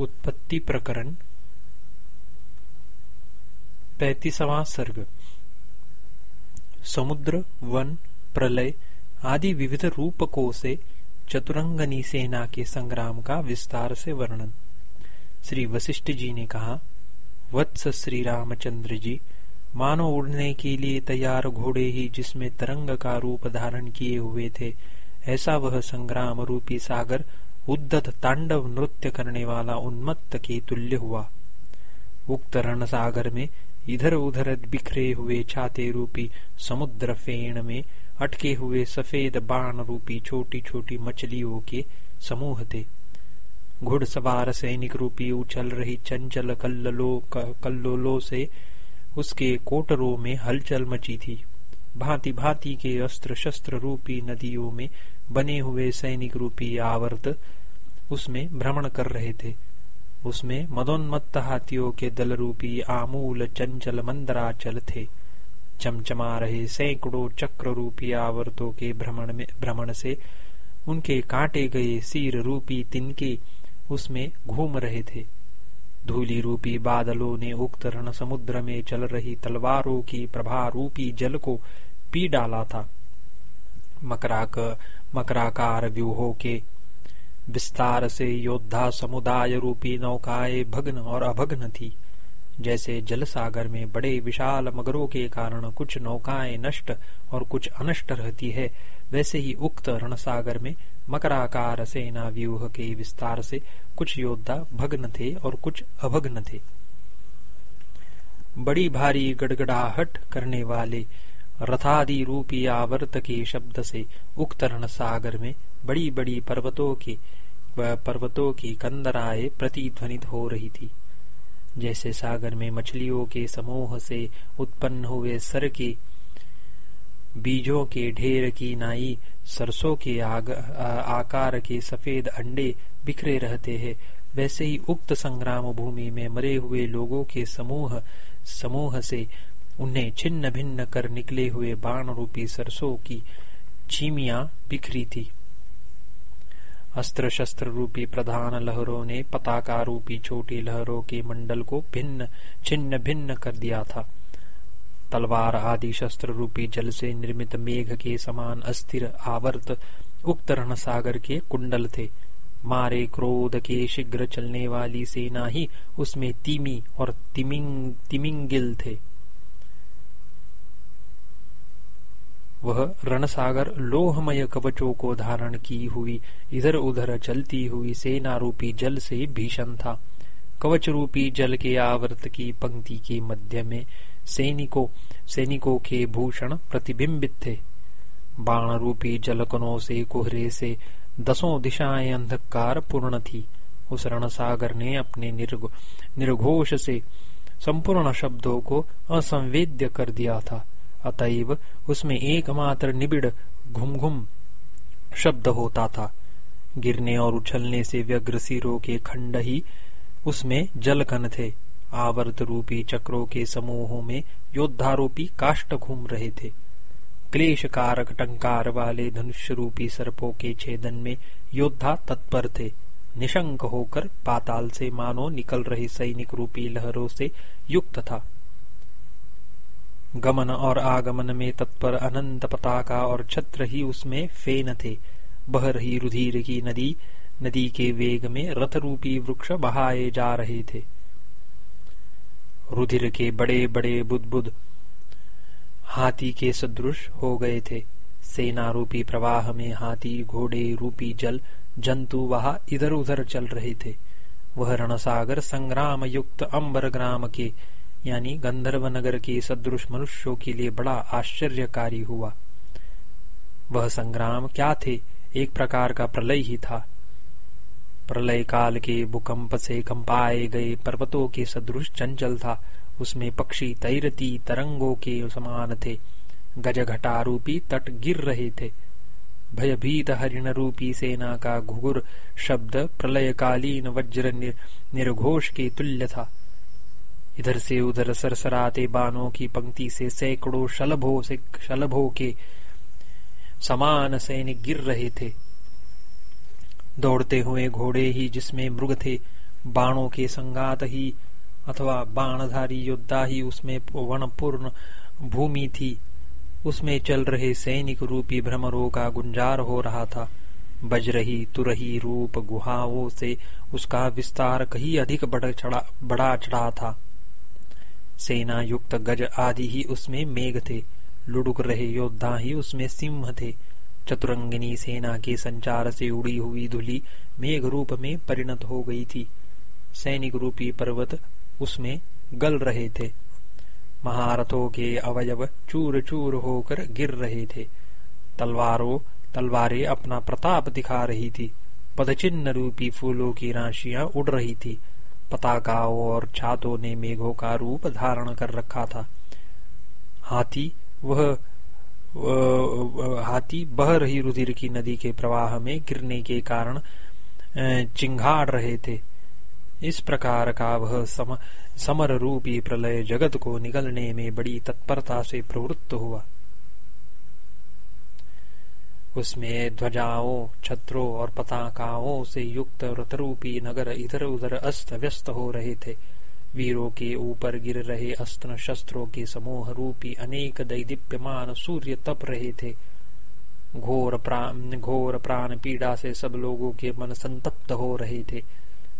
उत्पत्ति प्रकरण, पैतीसवां सर्ग, समुद्र, वन, प्रलय आदि विविध रूपकों से चतुरंगनी सेना के संग्राम का विस्तार से वर्णन। श्री वशिष्ठ जी ने कहा, वत्स श्री रामचंद्र जी, मानो उड़ने के लिए तैयार घोड़े ही जिसमें तरंग का रूप धारण किए हुए थे, ऐसा वह संग्राम रूपी सागर उद्दत तांडव नृत्य करने वाला उन्मत्त के तुल्य हुआ उक्त रण सागर में इधर उधर बिखरे हुए छाते रूपी समुद्र फेण में अटके हुए सफ़ेद बाण रूपी छोटी छोटी मछलियों के समूह थे घुड़सवार सैनिक रूपी उछल रही चंचल कल्लो कल्लोलो से उसके कोटरों में हलचल मची थी भांति भांति के अस्त्र शस्त्र रूपी नदियों में बने हुए सैनिक रूपी आवर्त उसमें भ्रमण कर रहे थे। उसमें मदोन्मत्त हाथियों के दल रूपी आमूल चंचल मंदराचल थे। चमचमा रहे सैकड़ों चक्र रूपी आवर्तों के भ्रमण में भ्रमण से उनके काटे गए सिर रूपी तिनके उसमें घूम रहे थे। धूली रूपी बादलों ने उक्त रण समुद्र में चल रही तलवारों की प्रभा रूपी जल को पी डाला था। मकराक मकराकार व्यूहों के विस्तार से योद्धा समुदाय रूपी नौकाएँ भग्न और अभग्न थी। जैसे जल सागर में बड़े विशाल मगरों के कारण कुछ नौकाएँ नष्ट और कुछ अनष्ट रहती है, वैसे ही उक्त रणसागर में मकराकार सेना व्यूह के विस्तार से कुछ योद्धा भग्न थे और कुछ अभग्न थे। बड़ी भारी गड़गड़ाहट करने वाले रथादि रूपी आवर्त के शब्द से उक्त रण सागर में बड़ी बड़ी पर्वतों के पर्वतों की कंदराए प्रतिध्वनित हो रही थी। जैसे सागर में मछलियों के समूह से उत्पन्न हुए सर के बीजों के ढेर की नाई सरसों के आग, आ, आकार के सफ़ेद अंडे बिखरे रहते हैं। वैसे ही उक्त संग्राम भूमि में मरे हुए लोगों के समूह समूह से उन्हें छिन्न भिन्न कर निकले हुए बाण रूपी सरसों की चीमिया बिखरी थी। अस्त्र शस्त्र रूपी प्रधान लहरों ने पताका रूपी छोटी लहरों के मंडल को भिन्न, छिन्न भिन्न कर दिया था। तलवार आदि शस्त्र रूपी जल से निर्मित मेघ के समान अस्थिर आवर्त उक्त रण सागर के कुंडल थे। मारे क्रोध के शीघ्र चलने वाली सेना ही उसमें तिमी और तिमिंग, तिमिंगिल थे। वह रणसागर लोहमय कवचों को धारण की हुई, इधर उधर चलती हुई सेना रूपी जल से भीषण था। कवच रूपी जल के आवर्त की पंक्ति के मध्य में सैनिकों सैनिकों के भूषण प्रतिबिंबित थे। बाण रूपी जलकनों से कोहरे से दसों दिशाएँ अंधकार पूर्ण थी। उस रणसागर ने अपने निर्घोष से संपूर्ण शब्दों को असंवेद्य कर दिया था। अतएव उसमें एकमात्र निबिड़ घुम घुम शब्द होता था। गिरने और उछलने से व्यग्र सिरों के खंड ही उसमें जलकन थे। आवर्त रूपी चक्रों के समूहों में योद्धारूपी काष्ट घूम रहे थे। क्लेश कारक टंकार वाले धनुष रूपी सर्पों के छेदन में योद्धा तत्पर थे। निशंक होकर पाताल से मानो निकल रही सैनिक रूपी लहरों से युक्त था। गमन और आगमन में तत्पर अनंत पताका और छत्र ही उसमें फेन थे। बह रही रुधिर की नदी नदी के वेग में रथ रूपी वृक्ष बहाए जा रहे थे। रुधिर के बड़े बड़े बुद्ध हाथी के सदृश हो गए थे। सेना रूपी प्रवाह में हाथी घोड़े रूपी जल, जंतु वहा इधर उधर चल रहे थे। वह रणसागर संग्राम युक्त अम्बर ग्राम के यानी गंधर्व नगर के सदृश मनुष्यों के लिए बड़ा आश्चर्यकारी हुआ। वह संग्राम क्या थे? एक प्रकार का प्रलय ही था। प्रलय काल के भूकंप से कंपाए गए पर्वतों के सदृश चंचल था। उसमें पक्षी तैरती तरंगों के समान थे। गजघटा रूपी तट गिर रहे थे। भयभीत हरिण रूपी सेना का घुघुर शब्द प्रलयकालीन वज्र निर्घोष के तुल्य था। इधर से उधर सरसराते बानों की पंक्ति से सैकड़ों शलभों से शलभों के समान सैनिक गिर रहे थे। दौड़ते हुए घोड़े ही जिसमें मृग थे, बाणों के संगात ही अथवा बाणधारी योद्धा ही उसमें वनपूर्ण भूमि थी। उसमें चल रहे सैनिक रूपी भ्रमरों का गुंजार हो रहा था। बज रही, तुरही रूप गुहाओं से उसका विस्तार कहीं अधिक बढ़ा चढ़ा था। सेना युक्त गज आदि ही उसमें मेघ थे। लुढ़क रहे योद्धा ही उसमें सिंह थे। चतुरंगिनी सेना के संचार से उड़ी हुई धुली मेघ रूप में परिणत हो गई थी। सैनिक रूपी पर्वत उसमें गल रहे थे। महारथों के अवयव चूर चूर होकर गिर रहे थे। तलवारों, तलवारें अपना प्रताप दिखा रही थी। पदचिन्ह रूपी फूलों की राशियाँ उड़ रही थी। पताकाओं और छातों ने मेघों का रूप धारण कर रखा था। हाथी वह हाथी बह रही रुधिर की नदी के प्रवाह में गिरने के कारण चिंगाड़ रहे थे। इस प्रकार का वह सम, समर रूपी प्रलय जगत को निगलने में बड़ी तत्परता से प्रवृत्त हुआ। उसमें ध्वजाओं, छत्रों और पताकाओं से युक्त रथरूपी नगर इधर उधर अस्त व्यस्त हो रहे थे। वीरों के ऊपर गिर रहे अस्त्र शस्त्रों के समूह रूपी अनेक दैदीप्यमान सूर्य तप रहे थे। घोर प्राण घोर प्राण पीड़ा से सब लोगों के मन संतप्त हो रहे थे।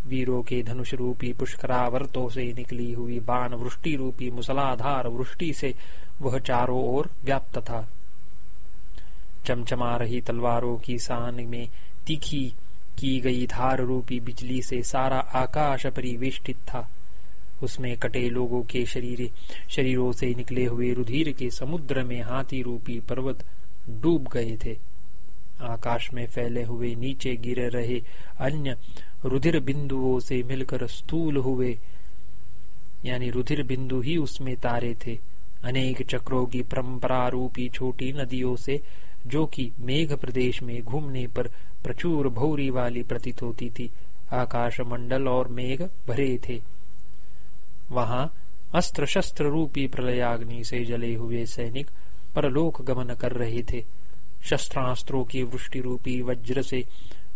वीरों के धनुष रूपी पुष्करावर्तों से निकली हुई बाण वृष्टि रूपी मुसलाधार वृष्टि से वह चारों ओर व्याप्त था। चमचमा रही तलवारों की सान में तीखी की गई धार रूपी बिजली से सारा आकाश परिवेष्टित था। उसमें कटे लोगों के शरीर, शरीरों से निकले हुए रुधिर के समुद्र में हाथी रूपी पर्वत डूब गए थे। आकाश में फैले हुए नीचे गिर रहे अन्य रुधिर बिंदुओं से मिलकर स्थूल हुए, यानी रुधिर बिंदु ही उसमें तारे थे। अनेक चक्रों की परंपरा रूपी छोटी नदियों से जो कि मेघ प्रदेश में घूमने पर प्रचुर भौरी वाली प्रतीत होती थी। आकाश मंडल और मेघ भरे थे। वहाँ अस्त्र शस्त्र रूपी प्रलयाग्नि से जले हुए सैनिक परलोक गमन कर रहे थे। शस्त्रास्त्रों की वृष्टि रूपी वज्र से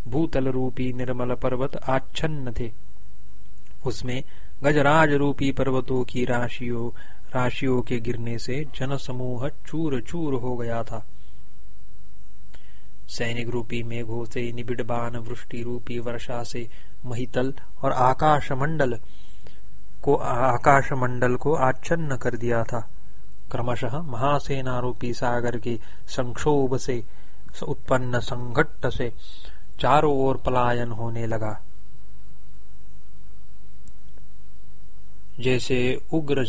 भूतल रूपी निर्मल पर्वत आच्छन्न थे। उसमें गजराज रूपी पर्वतों की राशियों राशियों के गिरने से जनसमूह चूर चूर हो गया था। सैनिक रूपी मेघों से निबिड़ बान वृष्टि रूपी वर्षा से महितल और आकाश मंडल को आकाश मंडल को आच्छन्न कर दिया था। क्रमशः महासेना रूपी सागर के संक्षोभ से, उत्पन्न संघट्ट से चारों ओर पलायन होने लगा। जैसे उग्र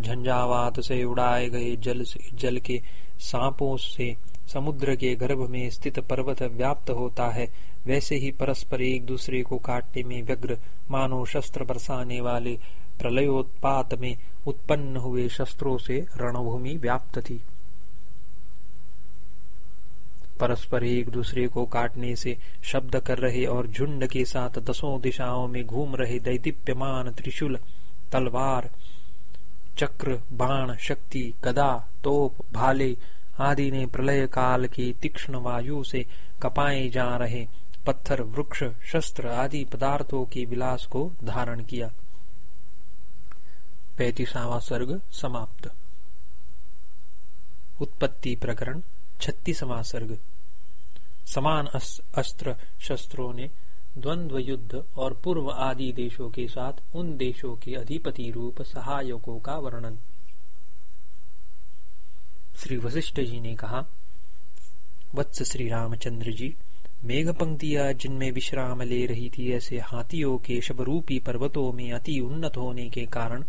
झंझावात से उड़ाए गए जल से, जल के सांपों से समुद्र के गर्भ में स्थित पर्वत व्याप्त होता है, वैसे ही परस्पर एक दूसरे को काटने में व्यग्र मानो शस्त्र बरसाने वाले प्रलयोत्पात में उत्पन्न हुए शस्त्रों से रणभूमि व्याप्त थी। परस्पर एक दूसरे को काटने से शब्द कर रहे और झुंड के साथ दसों दिशाओं में घूम रहे दैदीप्यमान त्रिशूल, तलवार, चक्र, बाण, शक्ति, गदा, तोप, भाले आदि ने प्रलय काल की तीक्ष्ण वायु से कपाए जा रहे पत्थर, वृक्ष, शस्त्र आदि पदार्थों के विलास को धारण किया। पैतीसावा सर्ग समाप्त। उत्पत्ति प्रकरण, छत्तीसवा सर्ग। समान अस्त्र, शस्त्रों ने द्वंद्व युद्ध और पूर्व आदि देशों के साथ उन देशों के अधिपति रूप सहायकों का वर्णन। श्री वशिष्ठ जी ने कहा, वत्स श्री रामचंद्र जी, मेघ पंक्तियाँ जिनमें विश्राम ले रही थी ऐसे हाथियों के शबरूपी पर्वतों में अति उन्नत होने के कारण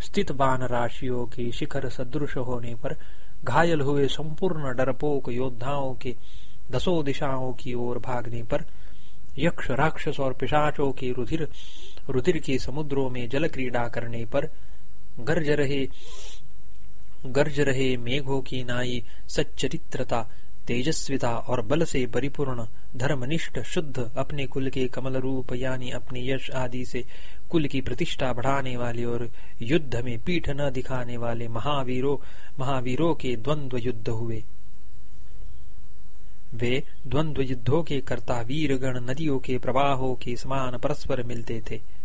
स्थित बान राशियों के शिखर सदृश होने पर घायल हुए संपूर्ण डरपोक योद्धाओं के दसों दिशाओं की ओर भागने पर यक्ष राक्षस और पिशाचों के रुधिर रुधिर के समुद्रों में जल क्रीड़ा करने पर गर्ज रहे गर्ज रहे मेघों की नाई, सच्चरित्रता, तेजस्विता और बल से परिपूर्ण, धर्मनिष्ठ, शुद्ध, अपने कुल के कमल रूप यानी अपने यश आदि से कुल की प्रतिष्ठा बढ़ाने वाले और युद्ध में पीठ न दिखाने वाले महावीरों महावीरों के द्वंद्व युद्ध हुए। वे द्वंद्व युद्धों के कर्ता वीरगण नदियों के प्रवाहों के समान परस्पर मिलते थे।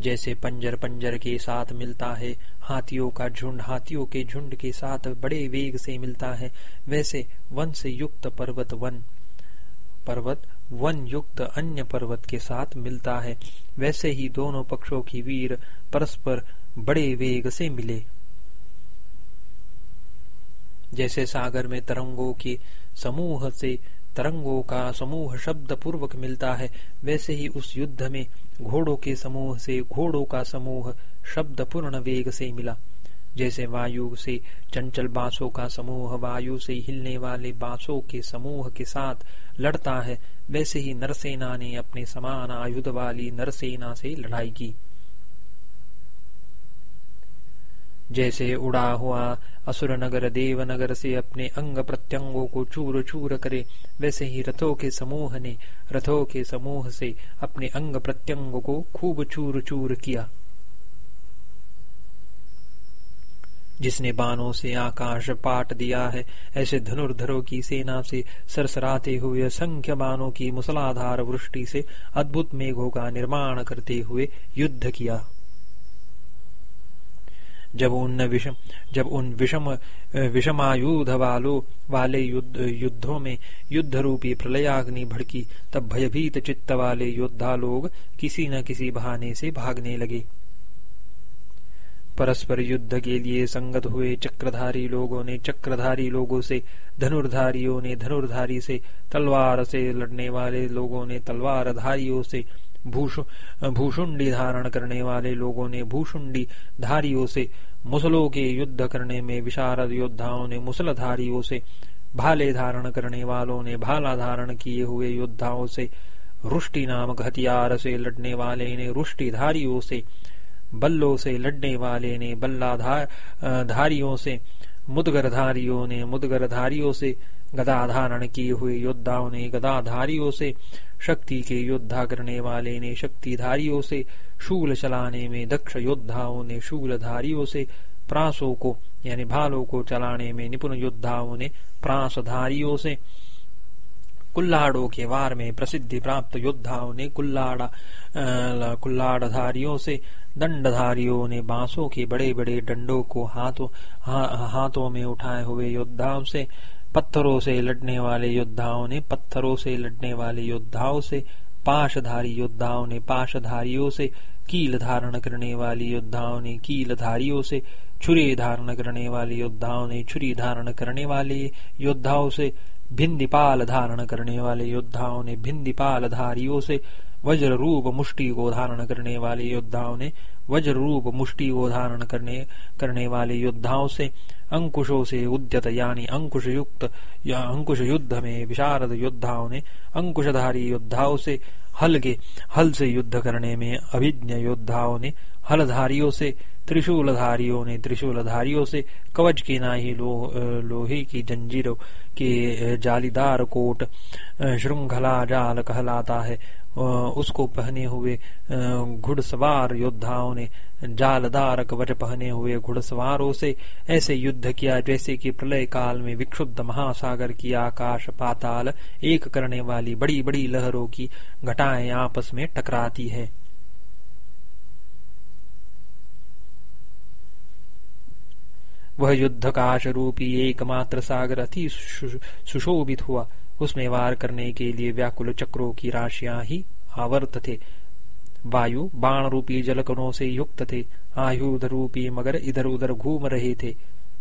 जैसे पंजर पंजर के साथ मिलता है, हाथियों का झुंड हाथियों के झुंड के साथ बड़े वेग से मिलता है। वैसे वन से युक्त पर्वत वन पर्वत वन युक्त अन्य पर्वत के साथ मिलता है। वैसे ही दोनों पक्षों की वीर परस्पर बड़े वेग से मिले। जैसे सागर में तरंगों के समूह से तरंगों का समूह शब्द पूर्वक मिलता है, वैसे ही उस युद्ध में घोड़ों के समूह से घोड़ों का समूह शब्द पूर्ण वेग से मिला। जैसे वायु से चंचल बांसों का समूह, वायु से हिलने वाले बांसों के समूह के साथ लड़ता है, वैसे ही नरसेना ने अपने समान आयुध वाली नरसेना से लड़ाई की। जैसे उड़ा हुआ असुर नगर देव नगर से अपने अंग प्रत्यंगों को चूर चूर करे, वैसे ही रथों के समूह ने, रथों के समूह से अपने अंग प्रत्यंग को खूब चूर चूर किया। जिसने बाणों से आकाश पाट दिया है, ऐसे धनुर्धरों की सेना से सरसराते हुए, असंख्य बाणों की मुसलाधार वृष्टि से अद्भुत मेघों का निर्माण करते हुए युद्ध किया। जब उन विषम, जब उन विषम विषमायुध वालों वाले युद्ध, युद्धों में युद्ध रूपी प्रलयाग्नि भड़की, तब भयभीत चित्त वाले योद्धा लोग किसी न किसी बहाने से भागने लगे। परस्पर युद्ध के लिए संगत हुए चक्रधारी लोगों ने, चक्रधारी लोगों से, धनुर्धारियों ने, धनुर्धारी से, तलवार से लड़ने वाले लोगों ने तलवार धारियों से भूषुंडी धारण करने वाले लोगों ने भूषुंडी धारियों से मुसलों के युद्ध करने में विशारद योद्धाओं ने मुसलधारियों से भाले धारण करने वालों ने भाला धारण किए हुए योद्धाओं से रुष्टि नामक हथियार से लड़ने वाले ने रुष्टिधारियों से, बल्लों से लड़ने वाले ने बल्ला धारियों से मुदगरधारियों ने मुदगरधारियों से गदा धारण किए हुए योद्धाओं ने गदाधारियों से शक्ति के योद्धा करने वाले ने शक्तिधारियों से शूल चलाने में दक्ष योद्धाओं ने शूलधारियों से प्रासों को यानी भालों को चलाने में निपुण योद्धाओं ने प्रासधारियों से कुल्लाड़ों के वार में प्रसिद्धि प्राप्त योद्धाओं ने कुल्लाड़ा कुल्लाड़धारियों से दंडधारियों ने बांसों के बड़े बड़े डंडों को हाथों हा, हाथों में उठाए हुए योद्धाओं से पत्थरों से लड़ने वाले योद्धाओं ने, पत्थरों से लड़ने वाले योद्धाओं से, पाशधारी योद्धाओं ने, पाशधारियों से, कील धारण करने वाली योद्धाओं ने, कील धारियों से, छुरी धारण करने वाले योद्धाओं ने, छुरी धारण करने वाले योद्धाओं से भिंदिपाल धारण करने वाले योद्धाओं ने भिंदिपाल धारियों से वज्र रूप मुष्टि को धारण करने वाले योद्धाओं ने वज्र रूप मुष्टि को धारण करने करने वाले योद्धाओं से अंकुशों से उद्यत, यानी अंकुश युक्त या अंकुश युद्ध में विशारद योद्धाओं ने अंकुशधारी योद्धाओं से हल के हल से युद्ध करने में अभिज्ञ योद्धाओं ने हलधारियों से त्रिशूलधारियों ने त्रिशूलधारियों से कवच के नाही लो, लोहे की जंजीरों के जालीदार कोट श्रृंखला जाल कहलाता है। उसको पहने हुए घुड़सवार योद्धाओं ने जालदार कवच पहने हुए घुड़सवारों से ऐसे युद्ध किया जैसे कि प्रलय काल में विक्षुब्ध महासागर की आकाश पाताल एक करने वाली बड़ी बड़ी लहरों की घटाएँ आपस में टकराती है। वह युद्ध काश रूपी एकमात्र सागर अति सुशोभित हुआ। उसमें वार करने के लिए व्याकुल चक्रों की राशियाँ ही आवर्त थे। वायु बाण रूपी जलकणों से युक्त थे। आयुध रूपी मगर इधर उधर घूम रहे थे।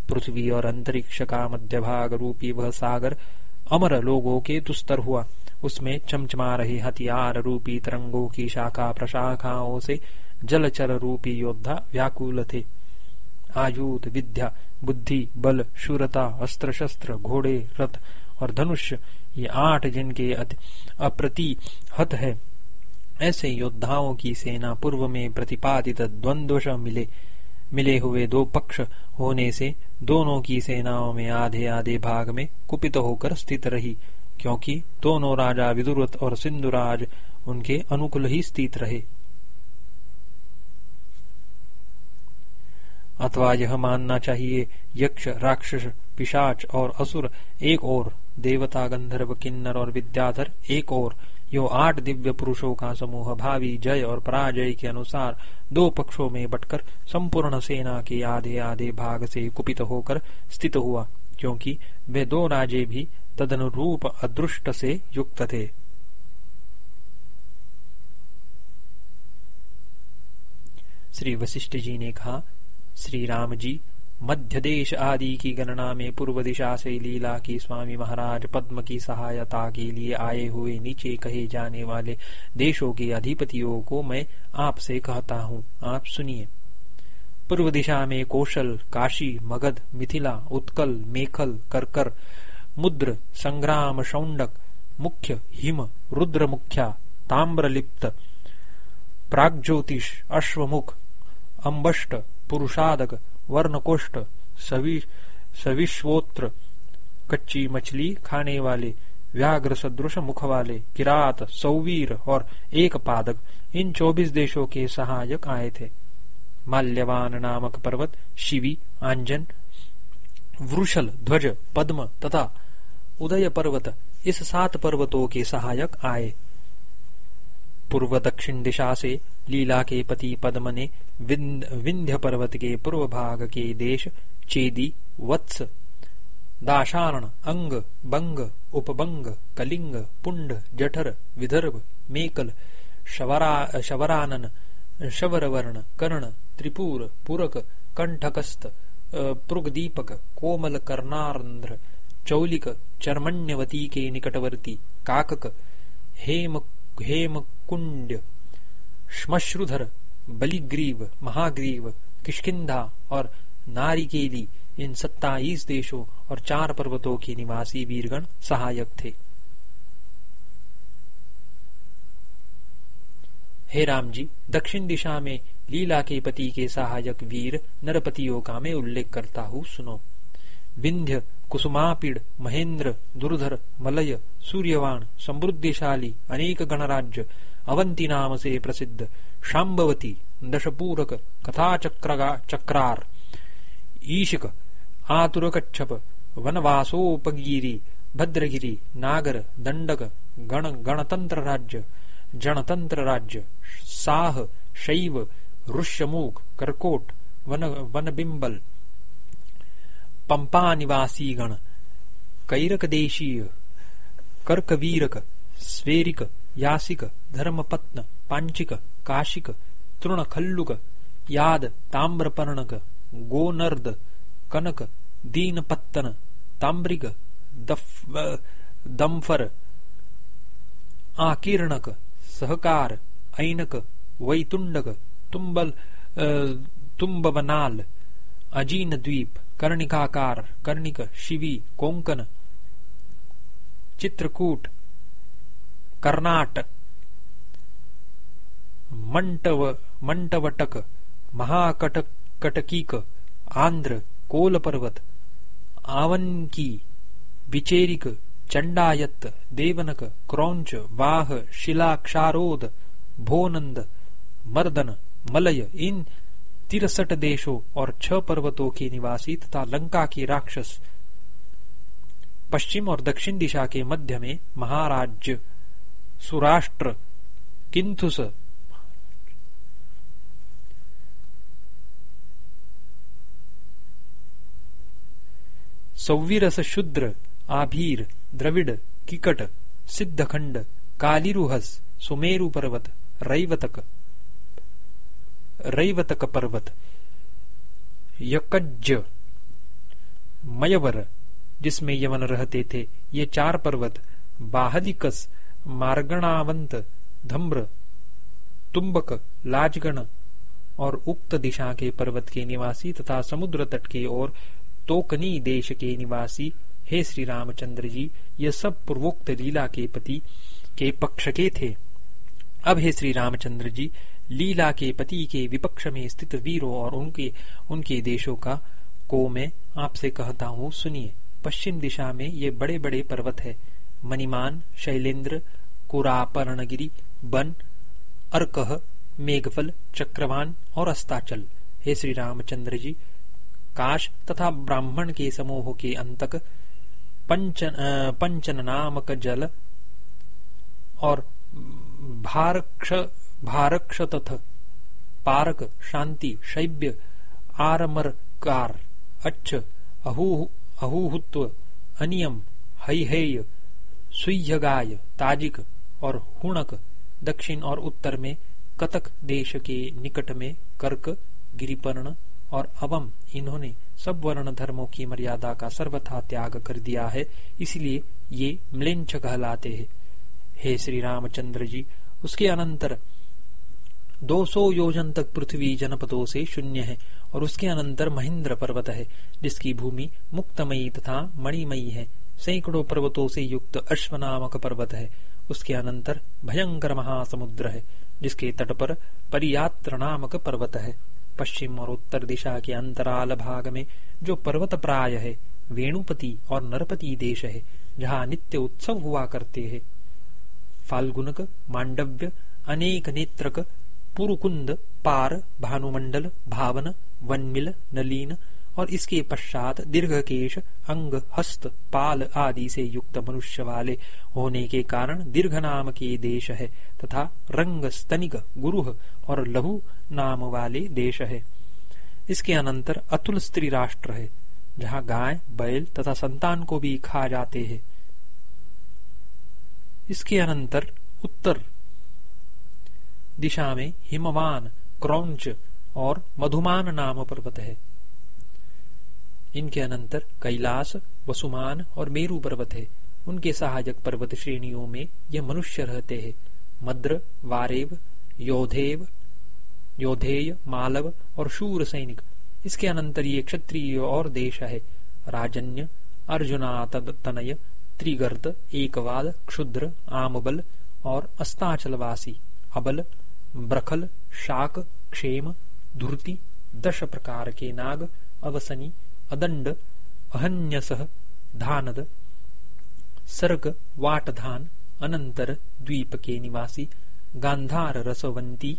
पृथ्वी और अंतरिक्ष का मध्य भाग रूपी वह सागर अमर लोगों के दुस्तर हुआ। उसमें चमचमा रहे हथियार रूपी तरंगों की शाखा प्रशाखाओं से जलचर रूपी योद्धा व्याकुल थे। आयुध विद्या बुद्धि, बल, शूरता, अस्त्र शस्त्र, घोड़े, रथ और धनुष, ये आठ जिनके अप्रति हत है। ऐसे योद्धाओं की सेना पूर्व में प्रतिपादित द्वंद्वश मिले। मिले हुए दो पक्ष होने से दोनों की सेनाओं में आधे आधे भाग में कुपित होकर स्थित रही, क्योंकि दोनों राजा विदुरथ और सिंधुराज उनके अनुकूल ही स्थित रहे। अथवा यह मानना चाहिए, यक्ष, राक्षस, पिशाच और असुर, एक और देवता, गंधर्व, किन्नर और विद्याधर, एक और यो आठ दिव्य पुरुषों का समूह, भावी, जय और पराजय के अनुसार, दो पक्षों में बटकर, संपूर्ण सेना के आधे आधे भाग से कुपित होकर स्थित हुआ, क्योंकि वे दो राजे भी तदनुरूप अदृष्ट से युक्त थे। श्री वशिष्ठ जी ने कहा श्री राम जी मध्य देश आदि की गणना में पूर्व दिशा से लीला की स्वामी महाराज पद्म की सहायता के लिए आए हुए नीचे कहे जाने वाले देशों के अधिपतियों को मैं आपसे कहता हूँ। आप सुनिए। पूर्व दिशा में कौशल, काशी, मगध, मिथिला, उत्कल, मेखल, करकर, मुद्र, संग्राम, शौंडक, मुख्य, हिम, रुद्र मुख्या, ताम्रलिप्त, प्राग्ज्योतिष, अश्वमुख अम्बष्ट पुरुषादक, वर्णकोष्ठ, सवि, सविश्वोत्र, कच्ची मछली खाने वाले व्याघ्र सदृश मुख वाले, किरात, सौवीर और एक पादक इन चौबीस देशों के सहायक आए थे। माल्यवान नामक पर्वत, शिवी, आंजन, वृषल, ध्वज, पद्म तथा उदय पर्वत, इस सात पर्वतों के सहायक आए। पूर्व दक्षिण दिशा से लीला के पति पद्म ने विंध्य पर्वत के पूर्व भाग के देश, चेदी, वत्स, दाशारण, अंग, बंग, उपबंग, कलिंग, पुंड, जठर, विदर्भ, मेकल, शवरा, शवरानन, शवरवर्ण, कर्ण, त्रिपुर, पुरक, कंठकस्त पृगदीपक, कोमल कर्णारंध्र चौलिक चर्मण्यवती के निकटवर्ती, काकक, हेम हेमकुंड श्मश्रुधर, बलिग्रीव, महाग्रीव, किष्किंधा और नारिकेली, इन सत्ताईस देशों और चार पर्वतों के निवासी वीरगण सहायक थे। हे राम जी दक्षिण दिशा में लीला के पति के सहायक वीर नरपतियों का मैं उल्लेख करता हूँ, सुनो। विंध्य, कुसुमापीड़, महेंद्र, दुर्धर, मलय सूर्यवाण समृद्धिशाली, अनेक गणराज्य अवंती नाम से प्रसिद्ध शाम्बवती दशपूरक कथा चक्रार। ईशिक आतुर कच्छप वनवासोपगिरी, भद्रगिरी, नागर दंडक गण गणतंत्र राज्य जनतंत्र राज्य साह, शैव ऋष्यमुख करकोट, वन वनबिंबल पंपा निवासी गण कैरक देशीय कर्कवीरक, स्वेरिक यासिक, धर्मपत्न, पांचिक, काशिक, तृणखल्लुक, याद, ताम्रपर्णक, गोनर्द, कनक, दीनपत्तन, ताम्रिक दम्फर, आकीर्णक, सहकार, ऐनक, वैतुंडक तुम्बल तुम्बवनाल अजीन द्वीप कर्णिकाकार, कर्णिक, शिवी, कोंकण, चित्रकूट कर्नाट मंटव मंटवटक महाकटकीक आंध्र कोल पर्वत आवनकी विचेरिक चंडायत देवनक क्रौंच वाह शिलाक्षारोद भोनंद मर्दन मलय इन तिरसठ देशों और छह पर्वतों के निवासी तथा लंका के राक्षस पश्चिम और दक्षिण दिशा के मध्य में महाराज्य सुराष्ट्र किंथुस सौवीरस शुद्र, आभीर, द्रविड़, किकट, सिद्धखंड, कालीरुहस, सुमेरु पर्वत, रैवतक। रैवतक पर्वत। यकज मयवर, जिसमें यवन रहते थे, ये चार पर्वत। बाहदिकस मार्गणावंत, धम्र, तुम्बक, लाजगण और उक्त दिशा के पर्वत के निवासी तथा समुद्र तट के और तोकनी देश के निवासी, हे श्री रामचंद्र जी, ये सब पूर्वोक्त लीला के पति के पक्ष के थे। अब हे श्री रामचंद्र जी, लीला के पति के विपक्ष में स्थित वीरों और उनके उनके देशों का को मैं आपसे कहता हूँ, सुनिए। पश्चिम दिशा में ये बड़े बड़े पर्वत है। मणिमान, शैलेंद्र कुरापर्णगिरी बन अर्कह मेघफल चक्रवान और अस्ताचल। हे श्री रामचंद्र जी काश तथा ब्राह्मण के समूह के अंतक पंचन, पंचन नामक जल और भारक्ष भारक्षतथ पारक शांति शैब्य आरमरकार अच्छ अहूहुत्व अनियम हैहेय सुयगाय ताजिक और हुणक दक्षिण और उत्तर में कतक देश के निकट में कर्क, गिरिपर्ण और अवम, इन्होंने सब वर्ण धर्मों की मर्यादा का सर्वथा त्याग कर दिया है। इसलिए ये म्लेंछ कहलाते हैं। हे श्री रामचंद्र जी, उसके अनंतर 200 योजन तक पृथ्वी जनपदों से शून्य है और उसके अनंतर महेंद्र पर्वत है, जिसकी भूमि मुक्तमयी तथा मणिमयी है। सैकड़ों पर्वतों से युक्त अश्व नामक पर्वत है। उसके अनंतर भयंकर महासमुद्र है, जिसके तट पर परियात्र नामक पर्वत है। पश्चिम और उत्तर दिशा के अंतराल भाग में जो पर्वत प्राय है, वेणुपति और नरपति देश है, जहाँ नित्य उत्सव हुआ करते हैं। फाल्गुनक, मांडव्य, अनेक नेत्रक, पुरुकुंद, पार, भानुमंडल, भावन, वनमिल, नलीन और इसके पश्चात दीर्घकेश, अंग, हस्त, पाल आदि से युक्त मनुष्य वाले होने के कारण दीर्घ नाम के देश है तथा रंग स्तनिक, गुरुह और लहु नाम वाले देश है। इसके अनंतर अतुल स्त्री राष्ट्र है, जहाँ गाय, बैल तथा संतान को भी खा जाते हैं। इसके अनंतर उत्तर। दिशा में हिमवान, क्रौच और मधुमान नाम पर्वत है। इनके अनंतर कैलाश वसुमान और मेरु पर्वत है। उनके सहायक पर्वत श्रेणियों में यह मनुष्य रहते हैं। मद्र, वारेव, योधेव, योधेय, मालव और शूर सैनिक। इसके अनंतर ये क्षत्रिय और देश है। राजन्य अर्जुना तनय त्रिगर्त एकवाद क्षुद्र, आमबल और अस्ताचलवासी, अबल, ब्रखल, शाक, क्षेम, धुर्ति दश प्रकार के नाग, अवसनी अदंड अहन्यस, धानद, सर्ग, वाटधान अनंतर द्वीप के निवासी गांधार रसवंती,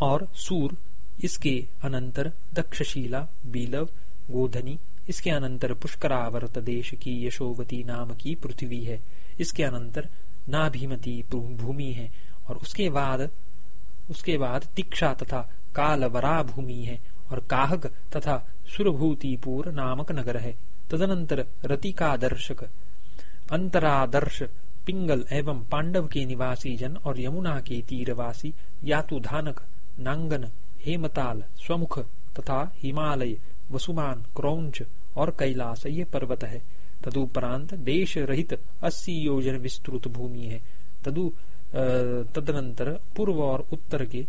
और सूर, इसके अनंतर दक्षशिला, बीलव, गोधनी, इसके अनंतर पुष्करावर्त देश की यशोवती नाम की पृथ्वी है। इसके अनंतर नाभिमती भूमि है। और उसके बाद उसके बाद तिक्षा तथा कालवरा भूमि है। और काहक तथा सुरभूतिपुर नामक नगर है। तदनंतर रतिकादर्शक, अंतरादर्श, पिंगल एवं पांडव के निवासी जन और यमुना के तीरवासी, यातुधानक, नांगन, हेमताल, स्वमुख तथा हिमालय, वसुमान, क्रौच और कैलास ये पर्वत है। तदुपरांत देश रहित अस्सी योजन विस्तृत भूमि है। तदु तदनंतर पूर्व और उत्तर के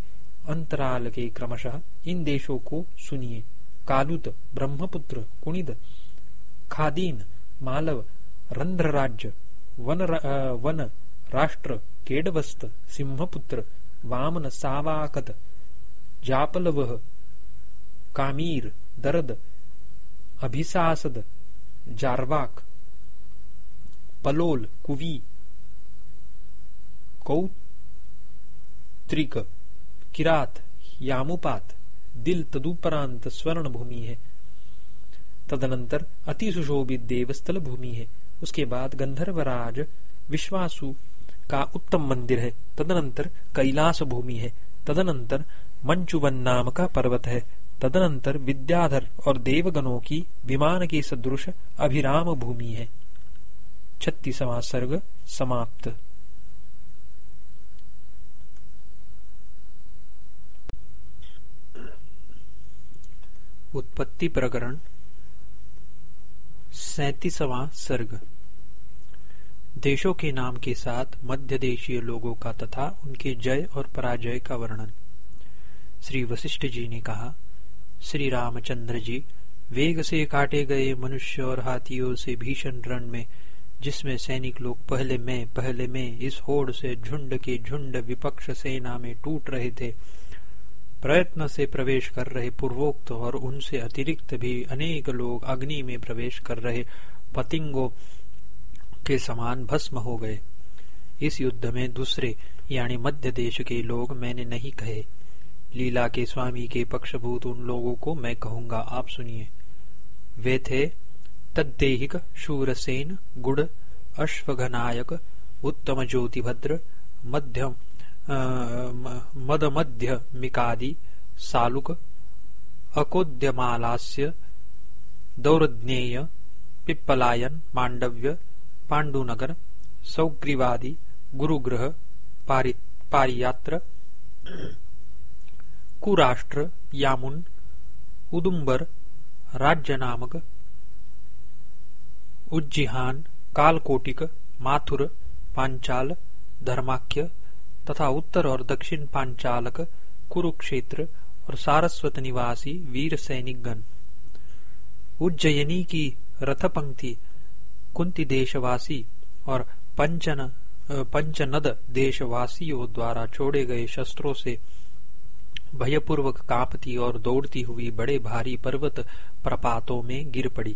अंतराल के क्रमशः इन देशों को सुनिए। कालुत ब्रह्मपुत्र कुणिद खादीन मालव रंध्र राज्य वन रा, वन राष्ट्र केडवस्त सिंहपुत्र वामन सावाकत जापलवह कामीर दरद अभिसासद जारवाक पलोल कुवी कौत्रिक किरात, यामुपात, दिल तदुपरांत स्वर्ण भूमि है। तदनंतर अति सुशोभित देवस्थल भूमि है। उसके बाद गंधर्वराज विश्वासु का उत्तम मंदिर है। तदनंतर कैलाश भूमि है। तदनंतर मंचुवन नाम का पर्वत है। तदनंतर विद्याधर और देवगणों की विमान के सदृश अभिराम भूमि है। छत्तीसवा सर्ग समाप्त। उत्पत्ति प्रकरण सैतीसवा सर्ग। देशों के नाम के साथ मध्य देशीय लोगों का तथा उनके जय और पराजय का वर्णन। श्री वशिष्ठ जी ने कहा, श्री रामचंद्र जी, वेग से काटे गए मनुष्य और हाथियों से भीषण रण में, जिसमें सैनिक लोग पहले में पहले में इस होड़ से झुंड के झुंड विपक्ष सेना में टूट रहे थे प्रयत्न से प्रवेश कर रहे पूर्वोक्त और उनसे अतिरिक्त भी अनेक लोग अग्नि में प्रवेश कर रहे पतिंगों के समान भस्म हो गए। इस युद्ध में दूसरे, यानी मध्य देश के लोग मैंने नहीं कहे। लीला के स्वामी के पक्षभूत उन लोगों को मैं कहूँगा, आप सुनिए। वे थे तद्देहिक शूरसेन, गुड़, अश्वघनायक, उत्तम ज्योतिभद्र, मध्यम मदमध्य मिकादि, सालुक, अकोद्यमालास्य, दौरज्ञेय, पिप्पलायन मांडव्य पांडुनगर सौग्रीवादि, गुरुग्रह पारियात्र, कुराष्ट्र, यामुन, उदुम्बर राज्य नामक उज्जिहान, कालकोटिक, माथुर पांचाल धर्माख्य तथा उत्तर और दक्षिण पांचालक, कुरुक्षेत्र और सारस्वत निवासी वीर सैनिक गण। उज्जयनी की रथ पंक्ति कुंती देशवासी और पंचन पंचनद देशवासियों द्वारा छोड़े गए शस्त्रों से भयपूर्वक कांपती और दौड़ती हुई बड़े भारी पर्वत प्रपातों में गिर पड़ी।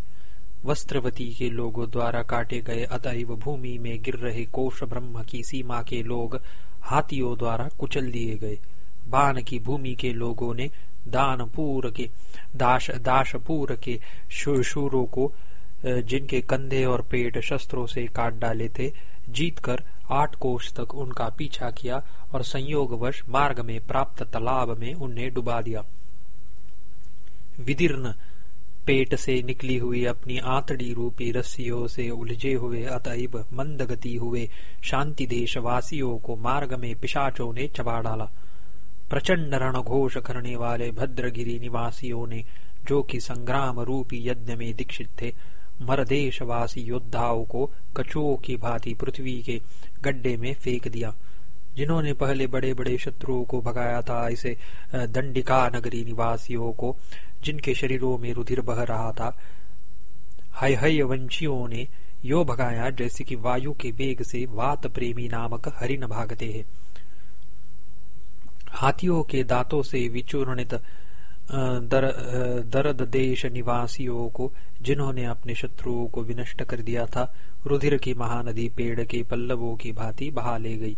वस्त्रवती के लोगों द्वारा काटे गए अतएव भूमि में गिर रहे कोश ब्रह्म की सीमा के लोग हाथियों द्वारा कुचल दिए गए। बान की भूमि के लोगों ने दानपुर के, दाश, दाशपुर के शूरों को जिनके कंधे और पेट शस्त्रों से काट डाले थे, जीतकर आठ कोष तक उनका पीछा किया और संयोगवश मार्ग में प्राप्त तालाब में उन्हें डुबा दिया। विदीर्ण पेट से निकली हुई अपनी आतड़ी रूपी रस्सियों से उलझे हुए अतएव मंदगति हुए शांति देश वासियों को मार्ग में पिशाचों ने चबा डाला। प्रचंड रण घोष करने वाले भद्रगिरी निवासियों ने, जो कि संग्राम रूपी यज्ञ में दीक्षित थे मरदेशवासी योद्धाओं को कछुओं की भांति पृथ्वी के गड्ढे में फेंक दिया। जिन्होंने पहले बड़े बड़े शत्रुओं को भगाया था, इसे दंडिका नगरी निवासियों को जिनके शरीरों में रुधिर बह रहा था। हय हय वंशियों ने यो भगाया जैसे कि वायु के वेग से वात प्रेमी नामक हरिण भागते हैं। हाथियों के दांतों से विचूर्णित दर, दरद देश निवासियों को जिन्होंने अपने शत्रुओं को विनष्ट कर दिया था रुधिर की महानदी पेड़ के पल्लवों की भांति बहा ले गई।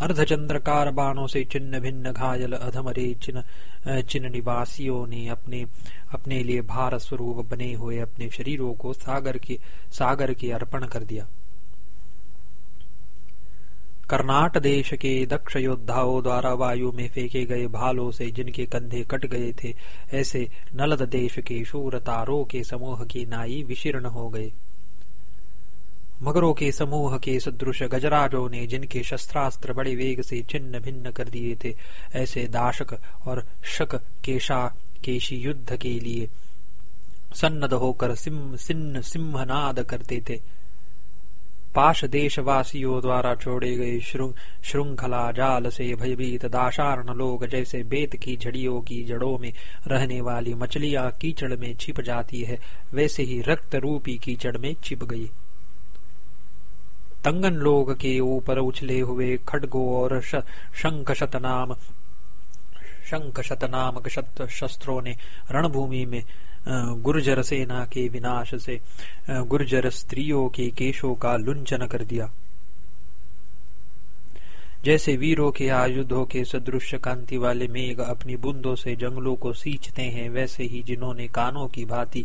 अर्धचंद्रकार बाणों से चिन्ह भिन्न घायल अधमरे चिन्ह चिन्ह निवासियों ने अपने अपने लिए भार स्वरूप बने हुए अपने शरीरों को सागर के सागर के अर्पण कर दिया। कर्नाट देश के दक्ष योद्धाओं द्वारा वायु में फेंके गए भालों से जिनके कंधे कट गए थे, ऐसे नलद देश के शूर तारों के समूह की नाई विशीर्ण हो गए। मगरों के समूह के सदृश गजराजों ने जिनके शस्त्रास्त्र बड़े वेग से छिन्न भिन्न कर दिए थे, ऐसे दाशक और शक केशा केशी युद्ध के लिए सन्नद होकर सिम सिन्न सिंहनाद करते थे। पाश देशवासियों द्वारा छोड़े गए श्रृंखला जाल से भयभीत दाशारण लोग जैसे बेत की झड़ियों की जड़ों में रहने वाली मछलियाँ कीचड़ में छिप जाती है, वैसे ही रक्त रूपी कीचड़ में छिप गई। तंगन लोग के ऊपर उछले हुए खडगो और शंख शतनाम, शंख शतनामक शस्त्रों ने रणभूमि में गुर्जर सेना के विनाश से गुर्जर स्त्रियों के केशों का लुंचन कर दिया। जैसे वीरों के आयुधों के सदृश कांति वाले मेघ अपनी बूंदों से जंगलों को सींचते हैं, वैसे ही जिन्होंने कानों की भांति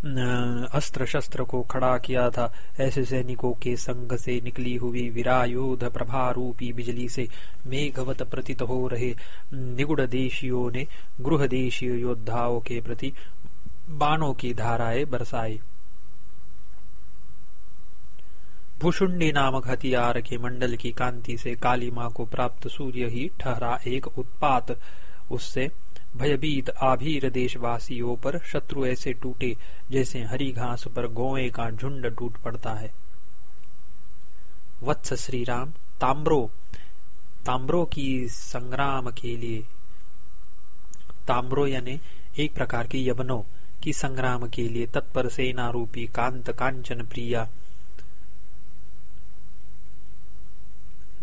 अस्त्र शस्त्र को खड़ा किया था। ऐसे सैनिकों के संग से निकली हुई विरायुध प्रभा रूपी बिजली से मेघवत प्रतीत हो रहे निगुड़ देशियों ने गृह देशीय योद्धाओं के प्रति बाणों की धाराएँ बरसाई। भूषुंडी नामक हथियार के मंडल की कांति से काली माँ को प्राप्त सूर्य ही ठहरा एक उत्पात। उससे भयभीत आभीर देशवासियों पर शत्रु ऐसे टूटे जैसे हरी घास पर गोए का झुंड टूट पड़ता है। वत्स श्री राम ताम्रो ताम्रो की संग्राम के लिए। ताम्रो यानी एक प्रकार की यवनो की संग्राम के लिए तत्पर सेना रूपी कांत कांचन प्रिया,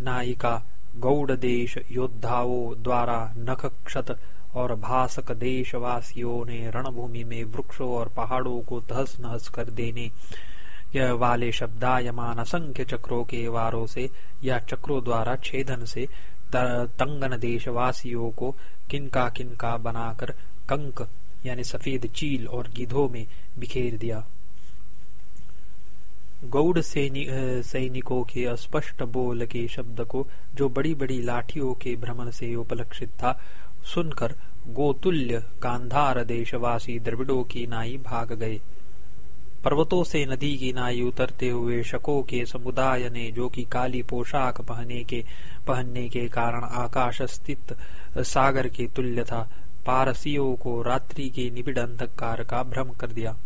नायिका, गौड़ देश योद्धाओं द्वारा नख क्षत और भाषक देशवासियों ने रणभूमि में वृक्षों और पहाड़ों को तहस नहस कर देने। यह वाले शब्दायमान असंख्य चक्रों के वारों से या चक्रों द्वारा छेदन से तंगन देशवासियों को किनका किनका बनाकर कंक यानी सफ़ेद चील और गिधों में बिखेर दिया। गौड़ सैनिकों के स्पष्ट बोल के शब्द को जो बड़ी बड़ी लाठियों के भ्रमण से उपलक्षित था, सुनकर गोतुल्य कांधार देशवासी द्रविड़ों की नाई भाग गए। पर्वतों से नदी की नाई उतरते हुए शकों के समुदाय ने जो कि काली पोशाक पहने के, पहनने के कारण आकाश स्थित सागर के तुल्य था, पारसियों को रात्रि के निबिड़ अंधकार का भ्रम कर दिया।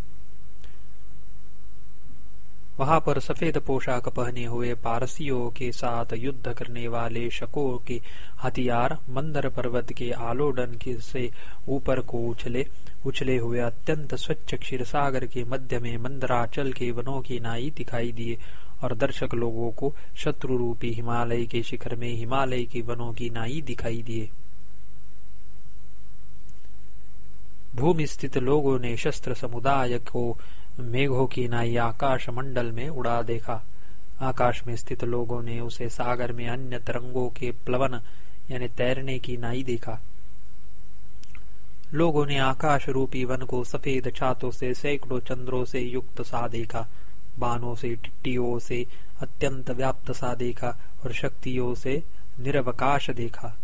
वहाँ पर सफ़ेद पोशाक पहने हुए पारसियों के साथ युद्ध करने वाले शकों के हथियार मंदर पर्वत के आलोडन के से ऊपर को उछले उछले हुए अत्यंत स्वच्छ क्षीर सागर के मध्य में मंदराचल के वनों की नाई दिखाई दिए और दर्शक लोगों को शत्रु रूपी हिमालय के शिखर में हिमालय के वनों की नाई दिखाई दिए। भूमि स्थित लोगों ने शस्त्र समुदाय को मेघों की नाई आकाश मंडल में उड़ा देखा। आकाश में स्थित लोगों ने उसे सागर में अन्य तरंगों के प्लवन, यानी तैरने की नाई देखा। लोगों ने आकाश रूपी वन को सफ़ेद छातों से, सैकड़ों चंद्रों से युक्त सा देखा। बानों से, टिट्टियों से अत्यंत व्याप्त सा देखा और शक्तियों से निरवकाश देखा।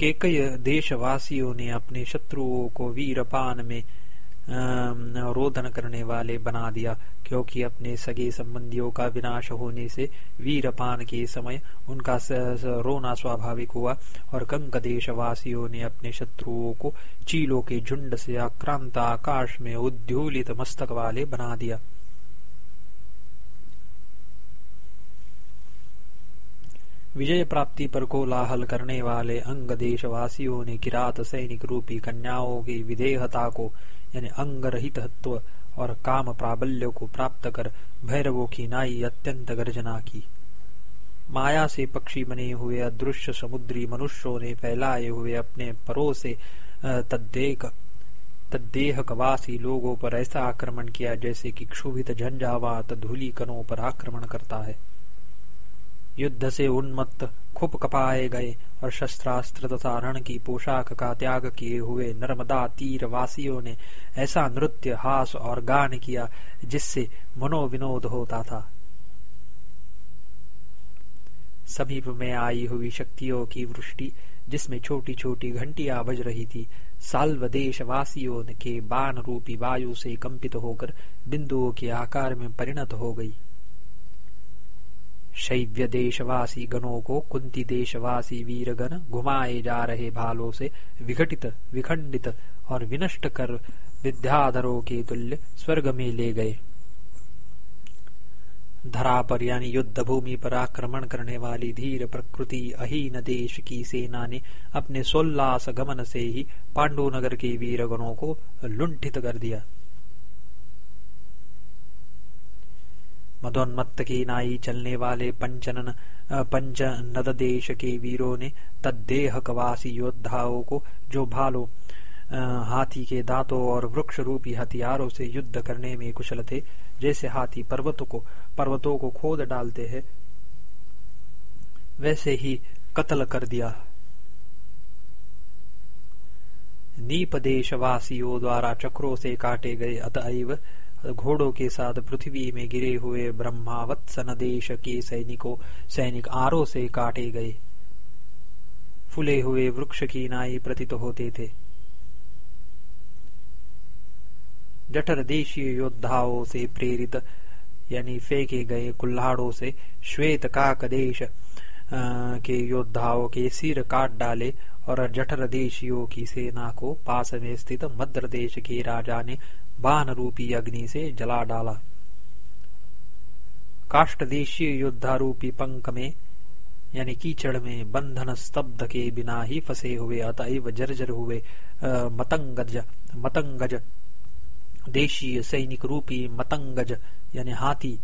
केकय देशवासियों ने अपने शत्रुओं को वीरपान में रोदन करने वाले बना दिया, क्योंकि अपने सगे संबंधियों का विनाश होने से वीरपान के समय उनका रोना स्वाभाविक हुआ, और कंक देशवासियों ने अपने शत्रुओं को चीलों के झुंड से आक्रांत आकाश में उद्योलित मस्तक वाले बना दिया। विजय प्राप्ति पर कोलाहल करने वाले अंग देशवासियों ने किरात सैनिक रूपी कन्याओं की विधेयता को, यानी अंग रहितत्व और काम प्राबल्य को प्राप्त कर भैरवों की नाई अत्यंत गर्जना की। माया से पक्षी बने हुए अदृश्य समुद्री मनुष्यों ने फैलाए हुए अपने परों से तद्देक तद्देह कवासी लोगों पर ऐसा आक्रमण किया जैसे कि क्षुभित झंझावात धूलिकनों पर आक्रमण करता है। युद्ध से उन्मत्त खुप कपाए गए और शस्त्रास्त्र तथा रण की पोशाक का त्याग किए हुए नर्मदा तीर वासियों ने ऐसा नृत्य, हास और गान किया जिससे मनोविनोद होता था। समीप में आई हुई शक्तियों की वृष्टि, जिसमें छोटी छोटी घंटियाँ बज रही थी, साल्व देश वासियों के बाण रूपी वायु से कंपित होकर बिंदुओं के आकार में परिणत हो गई। शैव्य देशवासी गणों को कुंती देशवासी वीरगण, घुमाए जा रहे भालों से विघटित, विखंडित और विनष्ट कर विद्याधरों के तुल्य स्वर्ग में ले गए। धरा पर यानी युद्ध भूमि पर आक्रमण करने वाली धीर प्रकृति अहीन देश की सेना ने अपने सोल्लास गमन से ही पांडु नगर के वीरगणों को लुंठित कर दिया। मदोन्मत्त की नाई चलने वाले पंचनन पंच नद देश के वीरों ने तद्देह कवासी योद्धाओं को जो भालो हाथी के दांतों और वृक्ष रूपी हथियारों से युद्ध करने में कुशल थे, जैसे हाथी पर्वतों को पर्वतों को खोद डालते हैं, वैसे ही कत्ल कर दिया। नीप देशवासियों द्वारा चक्रों से काटे गए अतएव घोड़ों के साथ पृथ्वी में गिरे हुए ब्रह्मावत्सन देश के सैनिकों सैनिक आरों से काटे गए। फुले हुए वृक्ष की नाई प्रतीत होते थे। जठर देशीय योद्धाओं से प्रेरित, यानी फेंके गए कुल्हाड़ों से श्वेत काक देश के योद्धाओं के सिर काट डाले और जठर देशियों की सेना को पास में स्थित मध्य देश के राजा ने बान रूपी अग्नि से जला डाला। काष्ट देशीय योद्धा रूपी पंख में, यानी कीचड़ में बंधन स्तब्ध के बिना ही फंसे हुए, अतएव जर्जर हुए मतंगज मतंगज, देशीय सैनिक रूपी मतंगज, यानी हाथी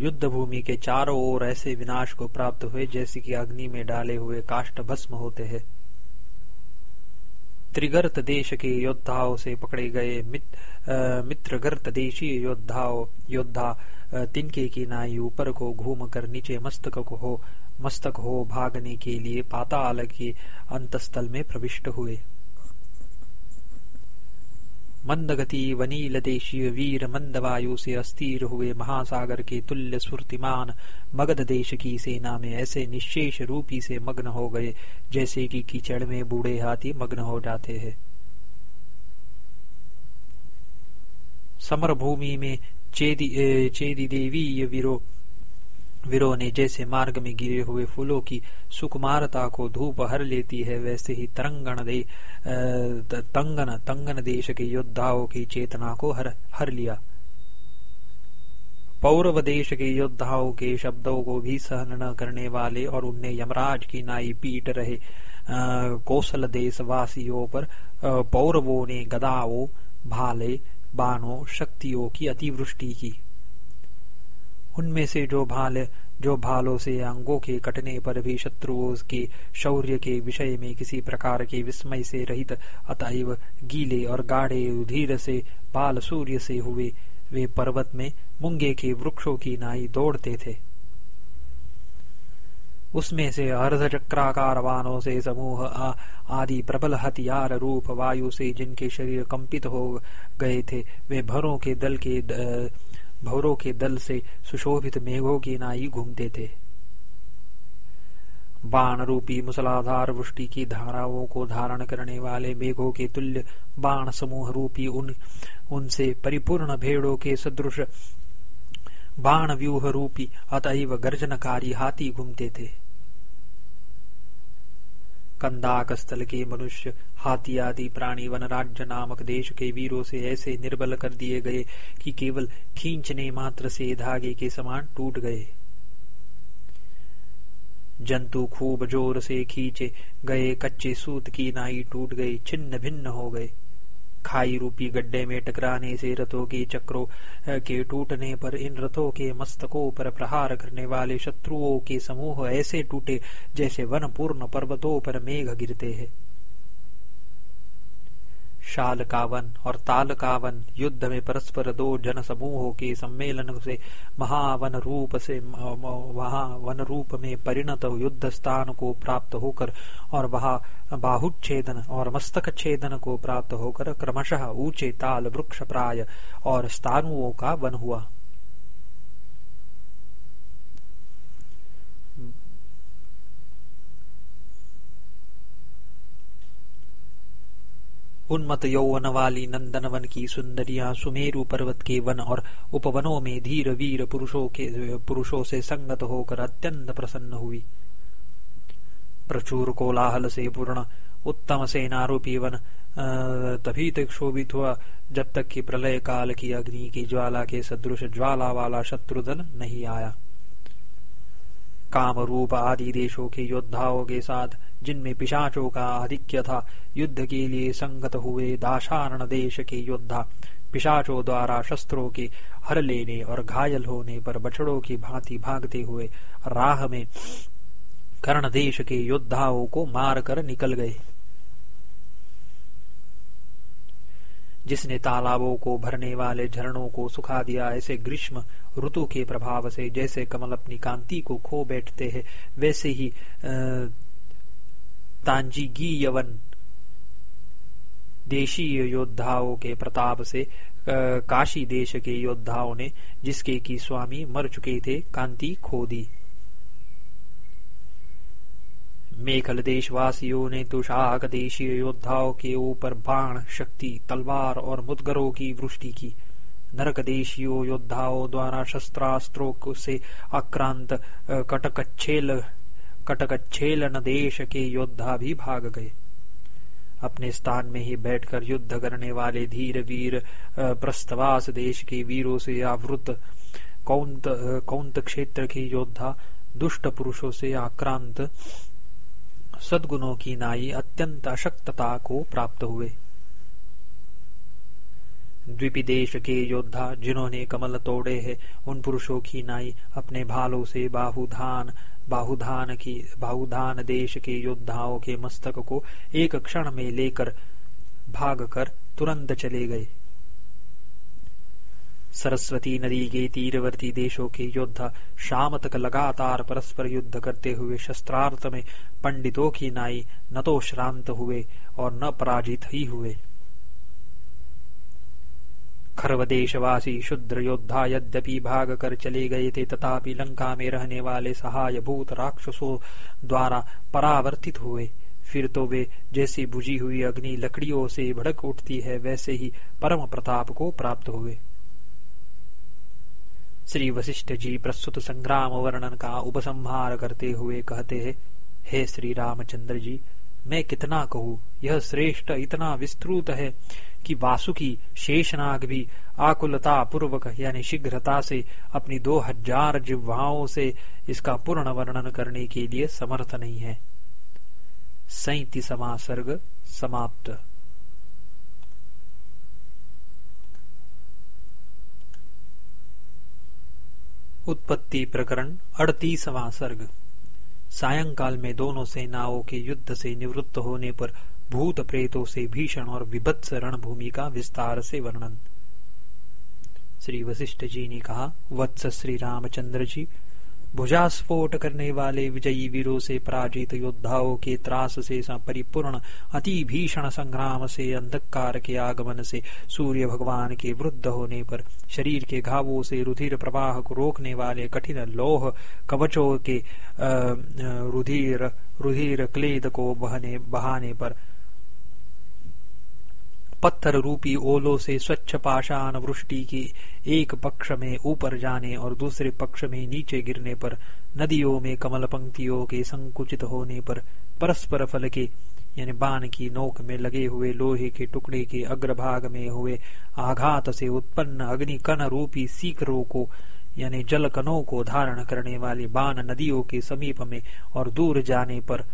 युद्ध भूमि के चारों ओर ऐसे विनाश को प्राप्त हुए जैसे कि अग्नि में डाले हुए काष्ट भस्म होते हैं। त्रिगर्त देश के योद्धाओं से पकड़े गए मित, मित्रगर्त देशी योद्धाओं योद्धा तिनके की नाई ऊपर को घूम कर नीचे मस्तक को हो मस्तक हो भागने के लिए पाताल के अंतस्थल में प्रविष्ट हुए। मंदगति वनील देशीय वीर मंद वायु से अस्थिर हुए महासागर के तुल्य स्फूर्तिमान मगध देश की सेना में ऐसे निशेष रूपी से मग्न हो गए, जैसे कि कीचड़ में बूढ़े हाथी मग्न हो जाते हैं। समर भूमि में चेदी चेदी देवी वीरो वीरों ने जैसे मार्ग में गिरे हुए फूलों की सुकुमारता को धूप हर लेती है, वैसे ही तरंगन दे तंगन तंगन देश के योद्धाओं की चेतना को हर हर लिया। पौरव देश के योद्धाओं के शब्दों को भी सहन न करने वाले और उन्हें यमराज की नाई पीट रहे कौशल देश वासियों पर पौरवों ने गदाओं, भाले, बाणों, शक्तियों की अतिवृष्टि की। उनमें से जो भाल, जो भालों से अंगों के कटने पर भी शत्रुओं के शौर्य के विषय में किसी प्रकार के विस्मय से रहित अतएव गीले और गाढ़े धीर से, बाल सूर्य से हुए वे पर्वत में मुंगे के वृक्षों की नाई दौड़ते थे। उसमें से अर्ध चक्राकार वानों से समूह आदि प्रबल हथियार रूप वायु से जिनके शरीर कंपित हो गए थे, वे भरों के दल के भौरों के दल से सुशोभित मेघों की नाई घूमते थे। बाण रूपी मुसलाधार वृष्टि की धाराओं को धारण करने वाले मेघों के तुल्य बाण समूह रूपी उन, उनसे परिपूर्ण भेड़ों के सदृश बाण व्यूह रूपी अतएव गर्जनकारी हाथी घूमते थे। कंदाक स्थल के मनुष्य हाथी आदि प्राणी वन राज्य नामक देश के वीरों से ऐसे निर्बल कर दिए गए कि केवल खींचने मात्र से धागे के समान टूट गए। जंतु खूब ज़ोर से खींचे गए, कच्चे सूत की नाई टूट गई, छिन्न भिन्न हो गए। खाई रूपी गड्ढे में टकराने से रथों के चक्रों के टूटने पर इन रथों के मस्तकों पर प्रहार करने वाले शत्रुओं के समूह ऐसे टूटे जैसे वन पूर्ण पर्वतों पर मेघ गिरते हैं। शाल कावन और ताल कावन युद्ध में परस्पर दो जन समूहों के सम्मेलन से महावन रूप से वहाँ वन रूप में परिणत युद्ध स्थान को प्राप्त होकर और वहाँ बाहुच्छेदन और मस्तक छेदन को प्राप्त होकर क्रमशः ऊँचे ताल वृक्ष प्राय और स्थानुओं का वन हुआ। उन्मत यौवन वाली नंदन वन की सुंदरियाँ सुमेरु पर्वत के वन और उपवनों में धीर वीर पुरुषों के, पुरुषों से संगत होकर अत्यंत प्रसन्न हुई। प्रचुर कोलाहल से पूर्ण उत्तम सेनारूपी वन तभी तक शोभित हुआ जब तक कि प्रलय काल की अग्नि की ज्वाला के सदृश ज्वाला वाला शत्रुदल नहीं आया। काम रूप आदि देशों के योद्धाओं के साथ, जिनमें पिशाचों का आधिक्य था। युद्ध के लिए संगत हुए दाशारण देश के योद्धा, पिशाचों द्वारा शस्त्रों के हर लेने और घायल होने पर बछड़ों की भांति भागते हुए राह में कर्ण देश के योद्धाओं को मार कर निकल गए। जिसने तालाबों को भरने वाले झरनों को सुखा दिया, ऐसे ग्रीष्म ऋतु के प्रभाव से जैसे कमल अपनी कांति को खो बैठते हैं, वैसे ही तांजीगी यवन देशीय योद्धाओं के प्रताप से काशी देश के योद्धाओं ने जिसके की स्वामी मर चुके थे, कांति खो दी। मेखल देशवासियों ने तुषाक देशीय योद्धाओं के ऊपर बाण, शक्ति, तलवार और मुदगरों की वृष्टि की। नरक देशियों योद्धाओं द्वारा शस्त्रास्त्रों से आक्रांत कटकच्छेल कटकच्छेलन देश के योद्धा भी भाग गए। अपने स्थान में ही बैठकर युद्ध करने वाले धीर वीर प्रस्तवास देश के वीरों से आवृत, कौंत कौंत क्षेत्र के योद्धा, दुष्ट पुरुषों से आक्रांत सदगुणों की नाई अत्यंत अशक्तता को प्राप्त हुए। द्वीपी देश के योद्धा, जिन्होंने कमल तोड़े हैं, उन पुरुषों की नाई अपने भालों से बाहुधान बाहुधान की, बाहुधान देश के योद्धाओं के मस्तक को एक क्षण में लेकर भागकर तुरंत चले गए। सरस्वती नदी के तीरवर्ती देशों के योद्धा शाम तक लगातार परस्पर युद्ध करते हुए शस्त्रार्थ में पंडितों की नाई न तो श्रांत हुए और न पराजित ही हुए। खरवदेशवासी शुद्र योद्धा यद्यपि भाग कर चले गए थे, तथापि लंका में रहने वाले सहाय भूत राक्षसों द्वारा परावर्तित हुए। फिर तो वे जैसी बुझी हुई अग्नि लकड़ियों से भड़क उठती है, वैसे ही परम प्रताप को प्राप्त हुए। श्री वशिष्ठ जी प्रस्तुत संग्राम वर्णन का उपसंहार करते हुए कहते हैं, हे श्री रामचंद्र जी, मैं कितना कहूँ? यह श्रेष्ठ इतना विस्तृत है। कि वासुकी शेषनाग भी आकुलता पूर्वक यानी शीघ्रता से अपनी दो हज़ार जिह्वाओं से इसका पूर्ण वर्णन करने के लिए समर्थ नहीं है। सैतीसवा समाप्त। उत्पत्ति प्रकरण अड़तीसवा सर्ग। सायंकाल में दोनों सेनाओं के युद्ध से निवृत्त होने पर भूत प्रेतों से भीषण और विभत्स रणभूमि का विस्तार से वर्णन। श्री वशिष्ठ जी ने कहा, वत्स श्री रामचंद्र जी, भुजास्फोट करने वाले विजयी वीरों से पराजित योद्धाओं के त्रास से परिपूर्ण अति भीषण संग्राम से अंधकार के आगमन से सूर्य भगवान के वृद्ध होने पर, शरीर के घावों से रुधिर प्रवाह को रोकने वाले कठिन लोह कवचों के रुधिर रुधिर क्लेद को बहने, बहाने पर पत्थर रूपी ओलों से स्वच्छ पाषाण वृष्टि की एक पक्ष में ऊपर जाने और दूसरे पक्ष में नीचे गिरने पर नदियों में कमल पंक्तियों के संकुचित होने पर परस्पर फल के, यानी बाण की नोक में लगे हुए लोहे के टुकड़े के अग्रभाग में हुए आघात से उत्पन्न अग्नि कण रूपी सीकरों को, यानी जल कनों को धारण करने वाली बाण नदियों के समीप में और दूर जाने पर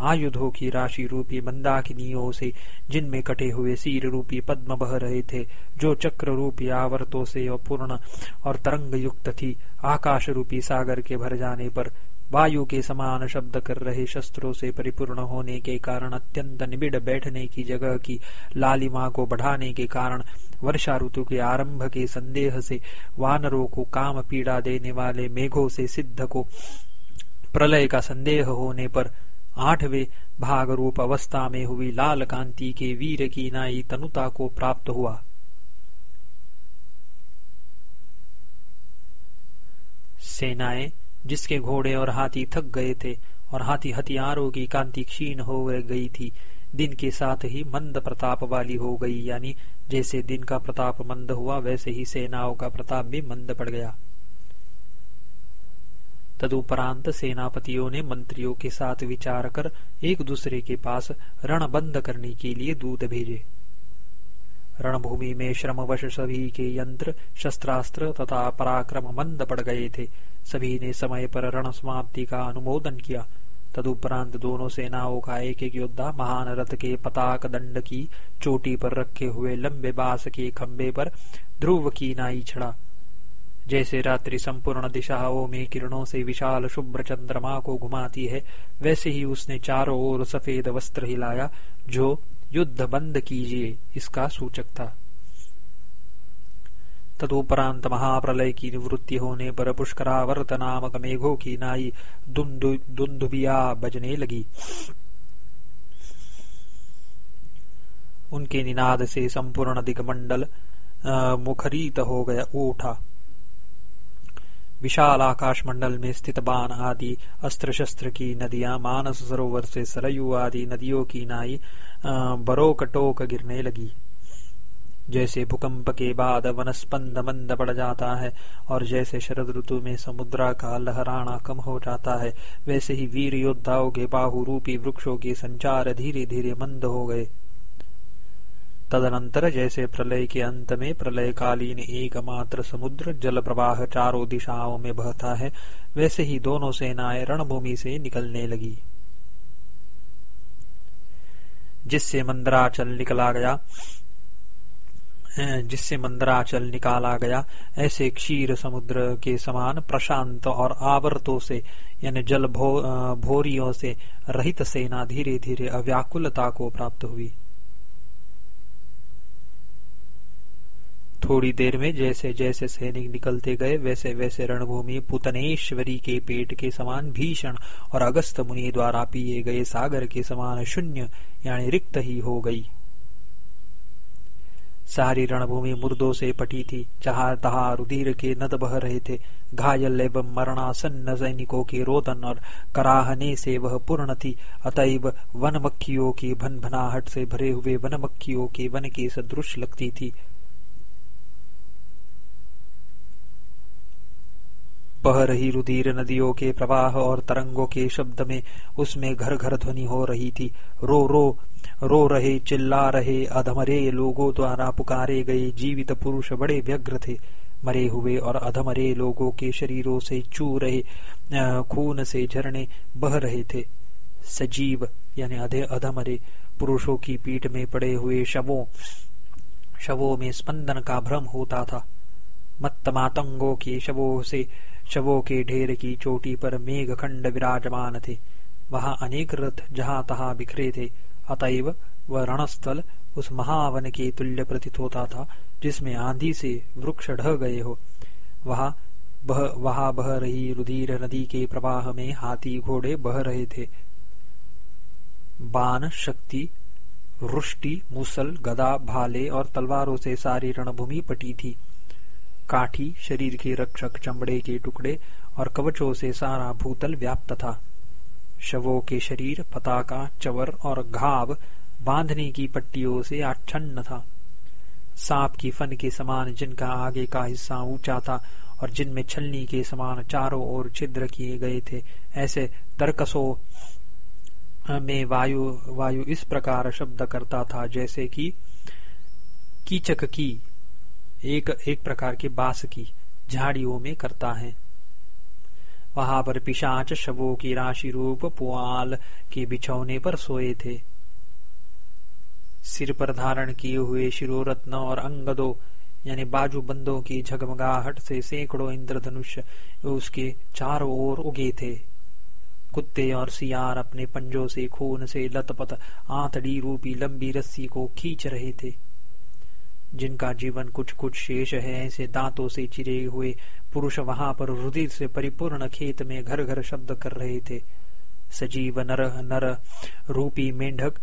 आयुधों की राशि रूपी मंदाकिनियों से, जिनमें कटे हुए सीर रूपी पद्म बह रहे थे, जो चक्र रूपी आवर्तों से अपूर्ण और तरंग युक्त थी। आकाश रूपी सागर के भर जाने पर वायु के समान शब्द कर रहे शस्त्रों से परिपूर्ण होने के कारण, अत्यंत निबिड़ बैठने की जगह की लालिमा को बढ़ाने के कारण, वर्षा ऋतु के आरंभ के संदेह से वानरों को काम पीड़ा देने वाले मेघों से सिद्ध को प्रलय का संदेह होने पर आठवें भाग रूप अवस्था में हुई लाल कांति के वीर की नाई तनुता को प्राप्त हुआ। सेनाएँ जिसके घोड़े और हाथी थक गए थे और हाथी हथियारों की कांति क्षीण हो गई थी, दिन के साथ ही मंद प्रताप वाली हो गई, यानी जैसे दिन का प्रताप मंद हुआ, वैसे ही सेनाओं का प्रताप भी मंद पड़ गया। तदुपरांत सेनापतियों ने मंत्रियों के साथ विचार कर एक दूसरे के पास रण बंद करने के लिए दूत भेजे। रणभूमि में श्रमवश सभी के यंत्र, शस्त्रास्त्र तथा पराक्रम मंद पड़ गए थे। सभी ने समय पर रण समाप्ति का अनुमोदन किया। तदुपरांत दोनों सेनाओं का एक एक योद्धा महान रथ के पताक दंड की चोटी पर रखे हुए लंबे बास के खंबे पर ध्रुव की नाई छड़ा। जैसे रात्रि संपूर्ण दिशाओं में किरणों से विशाल शुभ्र चंद्रमा को घुमाती है, वैसे ही उसने चारों ओर सफ़ेद वस्त्र हिलाया, जो युद्ध बंद कीजिए, इसका सूचक था। तदुपरांत महाप्रलय की निवृत्ति होने पर पुष्करावर्त नामक मेघों की नाई दुंदुबिया बजने लगी। उनके निनाद से संपूर्ण दिगमंडल मुखरित हो गया उठा विशाल आकाश मंडल में स्थित बाण आदि अस्त्र शस्त्र की नदियाँ, मानस सरोवर से सरयू आदि नदियों की नाई बरोकटोक गिरने लगी। जैसे भूकंप के बाद वनस्पंद मंद पड़ जाता है, और जैसे शरद ऋतु में समुद्रा का लहराना कम हो जाता है, वैसे ही वीर योद्धाओं के बाहु रूपी वृक्षों के संचार धीरे धीरे मंद हो गए। तदनंतर जैसे प्रलय के अंत में प्रलयकालीन एकमात्र समुद्र जल प्रवाह चारों दिशाओं में बहता है वैसे ही दोनों सेनाएँ रणभूमि से निकलने लगी। जिससे मंदराचल निकला गया जिससे मंदराचल निकाला गया ऐसे क्षीर समुद्र के समान प्रशांत और आवर्तों से यानी जल भो, भोरियों से रहित सेना धीरे धीरे अव्याकुलता को प्राप्त हुई। थोड़ी देर में जैसे जैसे सैनिक निकलते गए, वैसे वैसे रणभूमि पुतनेश्वरी के पेट के समान भीषण और अगस्त मुनि द्वारा पिए गए सागर के समान शून्य, यानी रिक्त ही हो गई। सारी रणभूमि मुर्दों से पटी थी। जहाँ तहा रुधिर के नद बह रहे थे, घायल एवं मरणासन्न सैनिकों के रोदन और कराहने से वह पूर्ण थी। अतएव वन मक्खियों की भन भनाहट से भरे हुए वन मक्खियों के वन के सदृश लगती थी। बह रही रुधिर नदियों के प्रवाह और तरंगों के शब्द में उसमें घर घर ध्वनि हो रही थी। रो रो रो रहे, चिल्ला रहे, अधमरे लोगों द्वारा पुकारे गए जीवित पुरुष बड़े व्यग्र थे। मरे हुए और अधमरे लोगों के शरीरों से चू रहे खून से झरने बह रहे थे। सजीव, यानी अधे, अधमरे पुरुषों की पीठ में पड़े हुए शवों शवों में स्पंदन का भ्रम होता था। मत्त मातंगों के शवों से शवों के ढेर की चोटी पर मेघ खंड विराजमान थे। वहाँ अनेक रथ जहाँ तहां बिखरे थे। अतएव वह रणस्थल उस महावन के तुल्य प्रतीत होता था, जिसमें आंधी से वृक्ष ढह गए हो। वहाँ बह वहाँ बह रही रुधिर नदी के प्रवाह में हाथी घोड़े बह रहे थे। बाण, शक्ति, रुष्टि, मुसल, गदा, भाले और तलवारों से सारी रणभूमि पटी थी। काठी, शरीर के रक्षक, चमड़े के टुकड़े और कवचों से सारा भूतल व्याप्त था। शवों के शरीर, पताका, चवर और घाव बांधने की पट्टियों से आच्छन्न था। सांप की फन के समान जिनका आगे का हिस्सा ऊँचा था और जिनमें छलनी के समान चारों ओर छिद्र किए गए थे, ऐसे तरकसों में वायु वायु इस प्रकार शब्द करता था जैसे कि कीचक की एक एक प्रकार के बास की झाड़ियों में करता है। वहाँ पर पिशाच, शवों की राशि रूप, पुआल के बिछौने पर सोए थे। सिर पर धारण किए हुए शिरोरत्न और अंगदों, यानी बाजू बंदों की झगमगाहट से सैकड़ों इंद्रधनुष उसके चारों ओर उगे थे। कुत्ते और सियार अपने पंजों से, खून से लतपत, आंतड़ी रूपी लंबी रस्सी को खींच रहे थे। जिनका जीवन कुछ कुछ शेष है, ऐसे दांतों से चिरे हुए पुरुष वहाँ पर रुधिर से परिपूर्ण खेत में घर घर शब्द कर रहे थे। सजीव नर नर रूपी मेंढक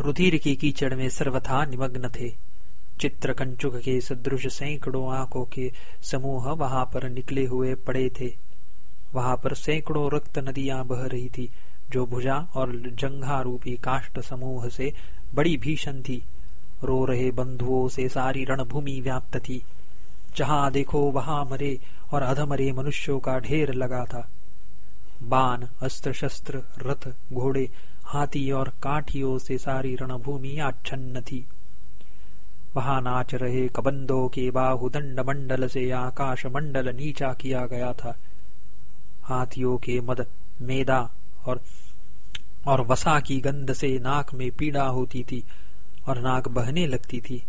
रुधिर की कीचड़ में सर्वथा निमग्न थे। चित्र कंचुक के सदृश सैकड़ों आँखों के समूह वहाँ पर निकले हुए पड़े थे। वहाँ पर सैकड़ों रक्त नदियाँ बह रही थी, जो भुजा और जंघा रूपी काष्ट समूह से बड़ी भीषण थी। रो रहे बंधुओं से सारी रणभूमि व्याप्त थी। जहाँ देखो वहाँ मरे और अधमरे मनुष्यों का ढेर लगा था। बाण अस्त्र शस्त्र रथ, घोड़े, हाथी और काठियों से सारी रणभूमि आच्छन्न थी। वहाँ नाच रहे कबंदों के बाहुदंड मंडल से आकाश मंडल नीचा किया गया था। हाथियों के मद, मेदा और और वसा की गंध से नाक में पीड़ा होती थी। और नाक बहने लगती थी,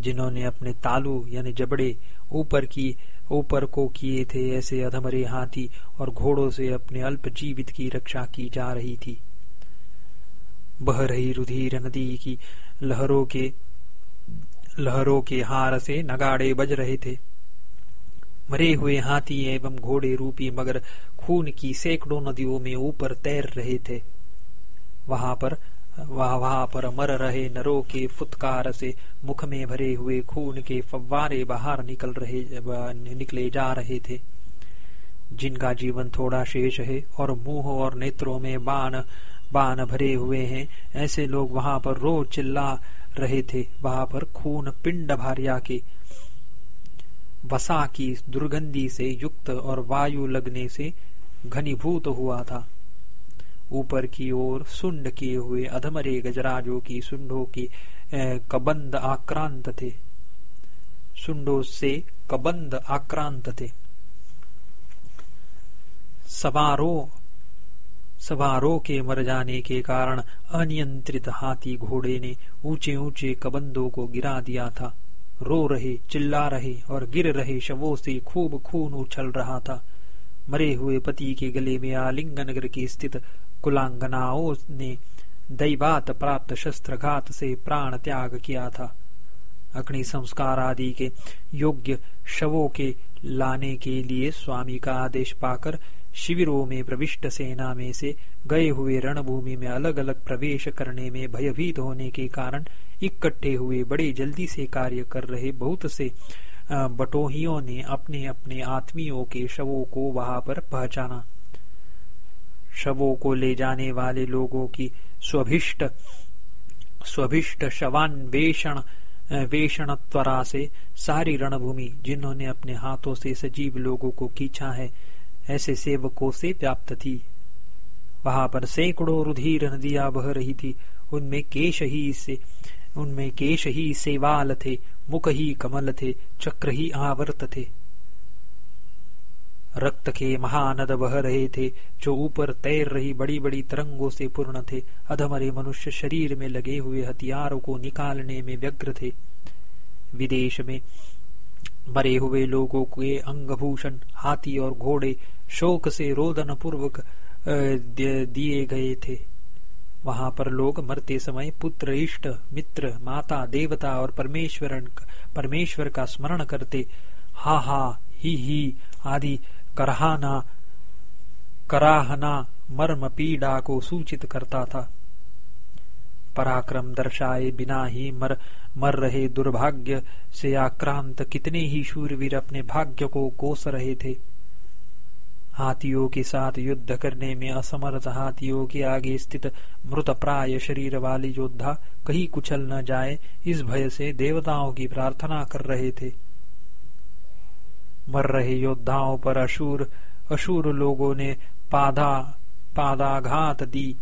जिन्होंने अपने तालू यानी जबड़े ऊपर की, ऊपर को किए थे ऐसे अधमरे हाथी और घोड़ों से अपने अल्प जीवित की रक्षा की जा रही थी। बह रही रुधिर नदी की लहरों के लहरों के हार से नगाड़े बज रहे थे। मरे हुए हाथी एवं घोड़े रूपी मगर खून की सैकड़ों नदियों में ऊपर तैर रहे थे। वहाँ पर वह वहाँ पर मर रहे नरों के फुतकार से मुख में भरे हुए खून के फव्वारे बाहर निकल रहे, निकले जा रहे थे। जिनका जीवन थोड़ा शेष है और मुँह और नेत्रों में बाण बाण भरे हुए हैं, ऐसे लोग वहाँ पर रो चिल्ला रहे थे। वहाँ पर खून पिंड भारिया के वसा की दुर्गंधी से युक्त और वायु लगने से घनीभूत हुआ था। ऊपर की ओर सुंड किए हुए अधमरे गजराजों की सुंडों की कबंद आक्रांत थे। सुंडों से कबंद आक्रांत थे। समारोह समारोह के मर जाने के कारण अनियंत्रित हाथी घोड़े ने ऊँचे ऊँचे कबंदों को गिरा दिया था। रो रहे, चिल्ला रहे और गिर रहे शवों से खूब खून उछल रहा था। मरे हुए पति के गले में आलिंगन की स्थित कुलांगनाओं ने दैवात प्राप्त शस्त्रघात से प्राण त्याग किया था। अग्नि संस्कार आदि के योग्य शवों के लाने के लिए स्वामी का आदेश पाकर शिविरों में प्रविष्ट सेना में से गए हुए रणभूमि में अलग अलग प्रवेश करने में भयभीत होने के कारण इकट्ठे हुए बड़े जल्दी से कार्य कर रहे बहुत से बटोहियों ने अपने अपने आत्मियों के शवों को वहाँ पर पहचाना। शवों को ले जाने वाले लोगों की स्वभिष्ट स्वभिष्ट शवान्वेषण वेषण त्वरा से सारी रणभूमि जिन्होंने अपने हाथों से सजीव लोगों को खींचा है, ऐसे सेवकों से व्याप्त थी। वहाँ पर सैकड़ों रुधिर नदियाँ बह रही थी। उनमें केश ही से, उनमें केश ही सेवाल थे, मुख ही कमल थे, चक्र ही आवर्त थे। रक्त के महानद बह रहे थे, जो ऊपर तैर रही बड़ी बड़ी तरंगों से पूर्ण थे। अधमरे मनुष्य शरीर में लगे हुए हथियारों को निकालने में व्यग्र थे। विदेश में मरे हुए लोगों के अंगभूषण, हाथी और घोड़े शोक से रोदन पूर्वक दिए गए थे। वहाँ पर लोग मरते समय पुत्र, इष्ट, मित्र, माता, देवता और परमेश्वर परमेश्वर का स्मरण करते, हा हा, ही ही आदि करहाना, कराहना मर्म पीड़ा को सूचित करता था। पराक्रम दर्शाए बिना ही मर मर रहे दुर्भाग्य से आक्रांत कितने ही शूरवीर अपने भाग्य को कोस रहे थे। हाथियों के साथ युद्ध करने में असमर्थ हाथियों के आगे स्थित मृत प्राय शरीर वाली योद्धा कहीं कुचल न जाए, इस भय से देवताओं की प्रार्थना कर रहे थे। मर रहे योद्धाओं पर अशूर अशूर लोगों ने पादा पादाघात दी।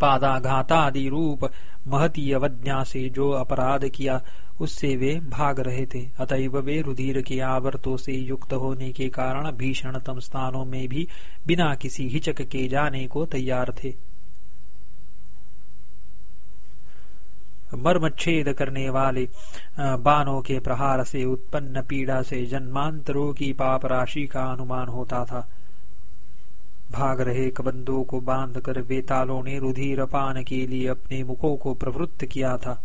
पादाघातादि रूप महती अवज्ञा से जो अपराध किया, उससे वे भाग रहे थे। अतएव वे रुधिर के आवर्तों से युक्त होने के कारण भीषणतम स्थानों में भी बिना किसी हिचक के जाने को तैयार थे। मर्मच्छेद करने वाले बाणों के प्रहार से उत्पन्न पीड़ा से जन्मांतरों की पाप राशि का अनुमान होता था। भाग रहे कबंदों को बाँध बांधकर वेतालों ने रुधिर पान के लिए अपने मुखों को प्रवृत्त किया था।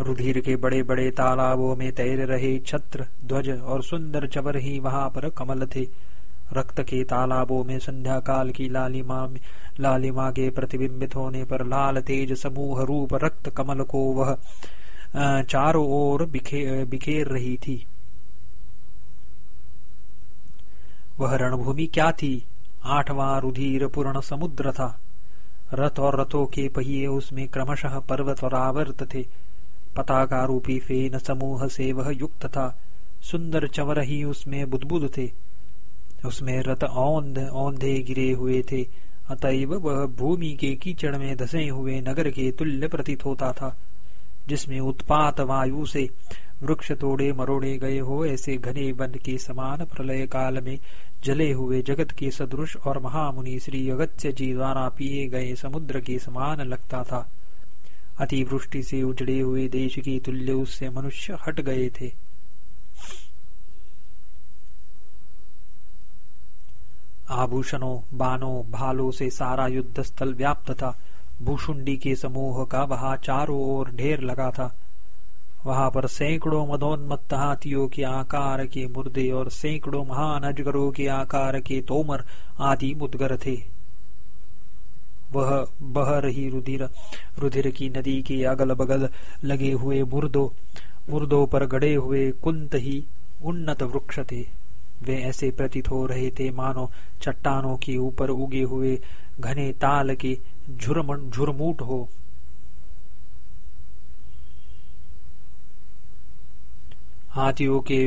रुधिर के बड़े बड़े तालाबों में तैर रहे छत्र, ध्वज और सुंदर चबर ही वहाँ पर कमल थे। रक्त के तालाबों में संध्या काल की लालिमा लालिमा के प्रतिबिंबित होने पर लाल तेज समूह रूप रक्त कमल को वह चारों ओर बिखे, बिखेर रही थी। वह रणभूमि क्या थी? आठवां रुधिर पूर्ण समुद्र था। रथ और रथों के पहिए उसमें क्रमशः पर्वत और आवर्त थे। पताका रूपी फेन समूह से वह युक्त था। सुंदर चवर ही उसमें बुदबुद थे। उसमें रथ औंध, औंधे गिरे हुए थे। अतएव वह भूमि के कीचड़ में धसे हुए नगर के तुल्य प्रतीत होता था, जिसमें उत्पात वायु से वृक्ष तोड़े मरोड़े गए हो, ऐसे घने वन के समान प्रलय काल में जले हुए जगत के सदृश और महामुनि श्री अगत्य जी द्वारा पिए गए समुद्र के समान लगता था। अतिवृष्टि से उजड़े हुए देश की तुल्य उससे मनुष्य हट गए थे। आभूषणों, बाणों, भालों से सारा युद्ध स्थल व्याप्त था। भूषुंडी के समूह का वहाँ चारों ओर ढेर लगा था। वहाँ पर सैकड़ों मदोन्मत्त हाथियों के आकार के मुर्दे और सैकड़ों महान अजगरों के आकार के तोमर आदि मुदगर थे। वह बह रही रुधिर रुधिर की नदी के अगल बगल लगे हुए मुर्दों मुर्दों पर गड़े हुए कुंत ही उन्नत वृक्ष थे। वे ऐसे प्रतीत हो रहे थे मानो चट्टानों के ऊपर उगे हुए घने ताल के झुरमुट हो। हाथियों के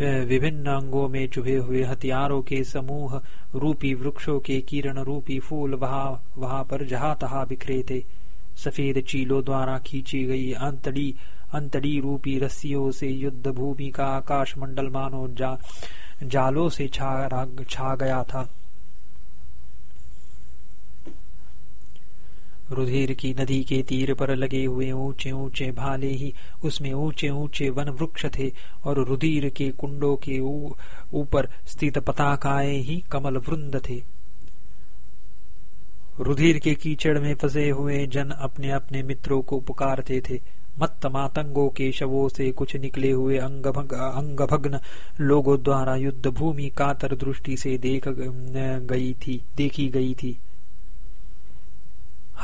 विभिन्न अंगों में चुभे हुए हथियारों के समूह रूपी वृक्षों के किरण रूपी फूल वहाँ वहाँ पर जहा तहा बिखरे थे। सफ़ेद चीलों द्वारा खींची गई अंतड़ी अंतड़ी रूपी रस्सियों से युद्ध भूमि का आकाश मंडल मानो जा, जालों से छा, छा गया था। रुधिर की नदी के तीर पर लगे हुए ऊँचे ऊँचे भाले ही उसमें ऊँचे ऊँचे वन वृक्ष थे और रुधिर के कुंडों के ऊपर स्थित पताकाएँ ही कमल वृंद थे। रुधिर के कीचड़ में फंसे हुए जन अपने अपने मित्रों को पुकारते थे। मत्त मातंगों के शवों से कुछ निकले हुए अंगभग, अंगभग्न लोगों द्वारा युद्ध भूमि कातर दृष्टि से देख गई थी देखी गई थी।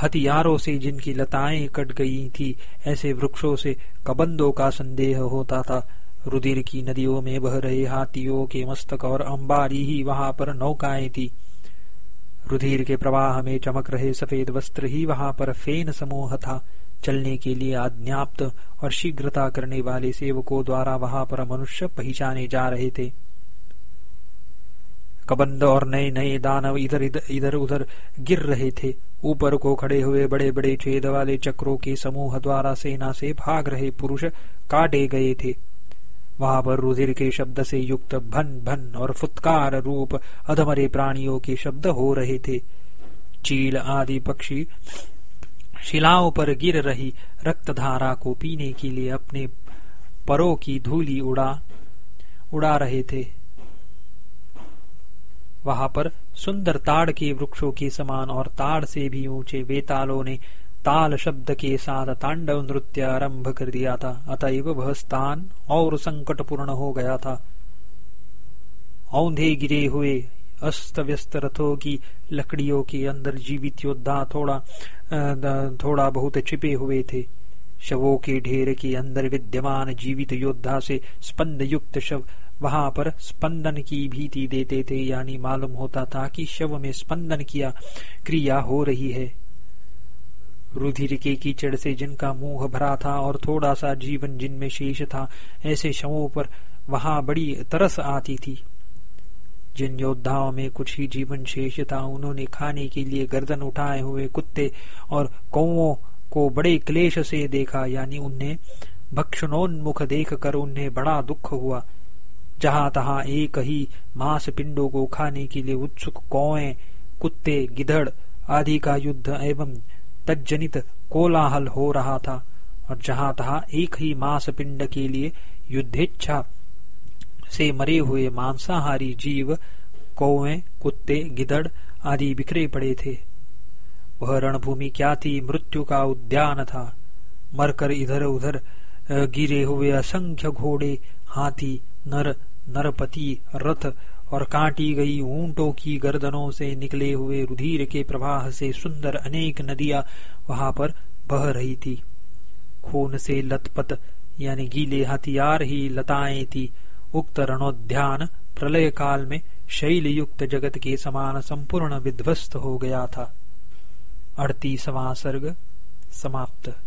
हथियारों से जिनकी लताएँ कट गई थी ऐसे वृक्षों से कबंदों का संदेह होता था। रुधिर की नदियों में बह रहे हाथियों के मस्तक और अंबारी ही वहाँ पर नौकाएँ थी। रुधिर के प्रवाह में चमक रहे सफ़ेद वस्त्र ही वहाँ पर फेन समूह था। चलने के लिए आज्ञाप्त और शीघ्रता करने वाले सेवकों द्वारा वहाँ पर मनुष्य पहचाने जा रहे थे। कबंद और नए नए दानव इधर इधर उधर गिर रहे थे। ऊपर को खड़े हुए बड़े बड़े छेद वाले चक्रों के समूह द्वारा सेना से भाग रहे पुरुष काटे गए थे। वहाँ पर रुधिर के शब्द से युक्त भन भन और फुत्कार रूप अधमरे प्राणियों के शब्द हो रहे थे। चील आदि पक्षी शिलाओं पर गिर रही रक्तधारा को पीने के लिए अपने परों की धूली उड़ा उड़ा रहे थे। वहाँ पर सुंदर ताड़ के वृक्षों के समान और ताड़ से भी ऊँचे वेतालों ने ताल शब्द के साथ तांडव नृत्य आरंभ कर दिया था। अतएव वह स्थान और संकटपूर्ण हो गया था। औंधे गिरे हुए अस्त व्यस्त रथों की लकड़ियों के अंदर जीवित योद्धा थोड़ा थोड़ा बहुत छिपे हुए थे। शवों के ढेर के अंदर विद्यमान जीवित योद्धा से स्पंद युक्त शव वहाँ पर स्पंदन की भीति देते थे, यानी मालूम होता था कि शव में स्पंदन किया क्रिया हो रही है। रुधिर के कीचड़ से जिनका मुँह भरा था और थोड़ा सा जीवन जिनमें शेष था, ऐसे शवों पर वहाँ बड़ी तरस आती थी। जिन योद्धाओं में कुछ ही जीवन शेष था, उन्होंने खाने के लिए गर्दन उठाए हुए कुत्ते और कौओं को बड़े क्लेश से देखा, यानी उन्हें भक्षणोन्मुख देख कर उन्हें बड़ा दुख हुआ। जहाँ तहां एक ही मांस पिंडों को खाने के लिए उत्सुक कौए, कुत्ते गिधड़ आदि का युद्ध एवं तजनित कोलाहल हो रहा था, और जहाँ तहां एक ही मांस पिंड के लिए युद्धेच्छा से मरे हुए मांसाहारी जीव, कौवे, कुत्ते, गिदड़ आदि बिखरे पड़े थे। वह रणभूमि क्या थी? मृत्यु का उद्यान था। मरकर इधर उधर गिरे हुए असंख्य घोड़े, हाथी, नर, नरपति, रथ और काटी गई ऊंटों की गर्दनों से निकले हुए रुधिर के प्रवाह से सुंदर अनेक नदियाँ वहाँ पर बह रही थी। खून से लतपत यानी गीले हथियार ही लताएँ थी। उक्त रणोद्यान प्रलय काल में शैल युक्त जगत के समान संपूर्ण विध्वस्त हो गया था। अड़तीसवां सर्ग समाप्त।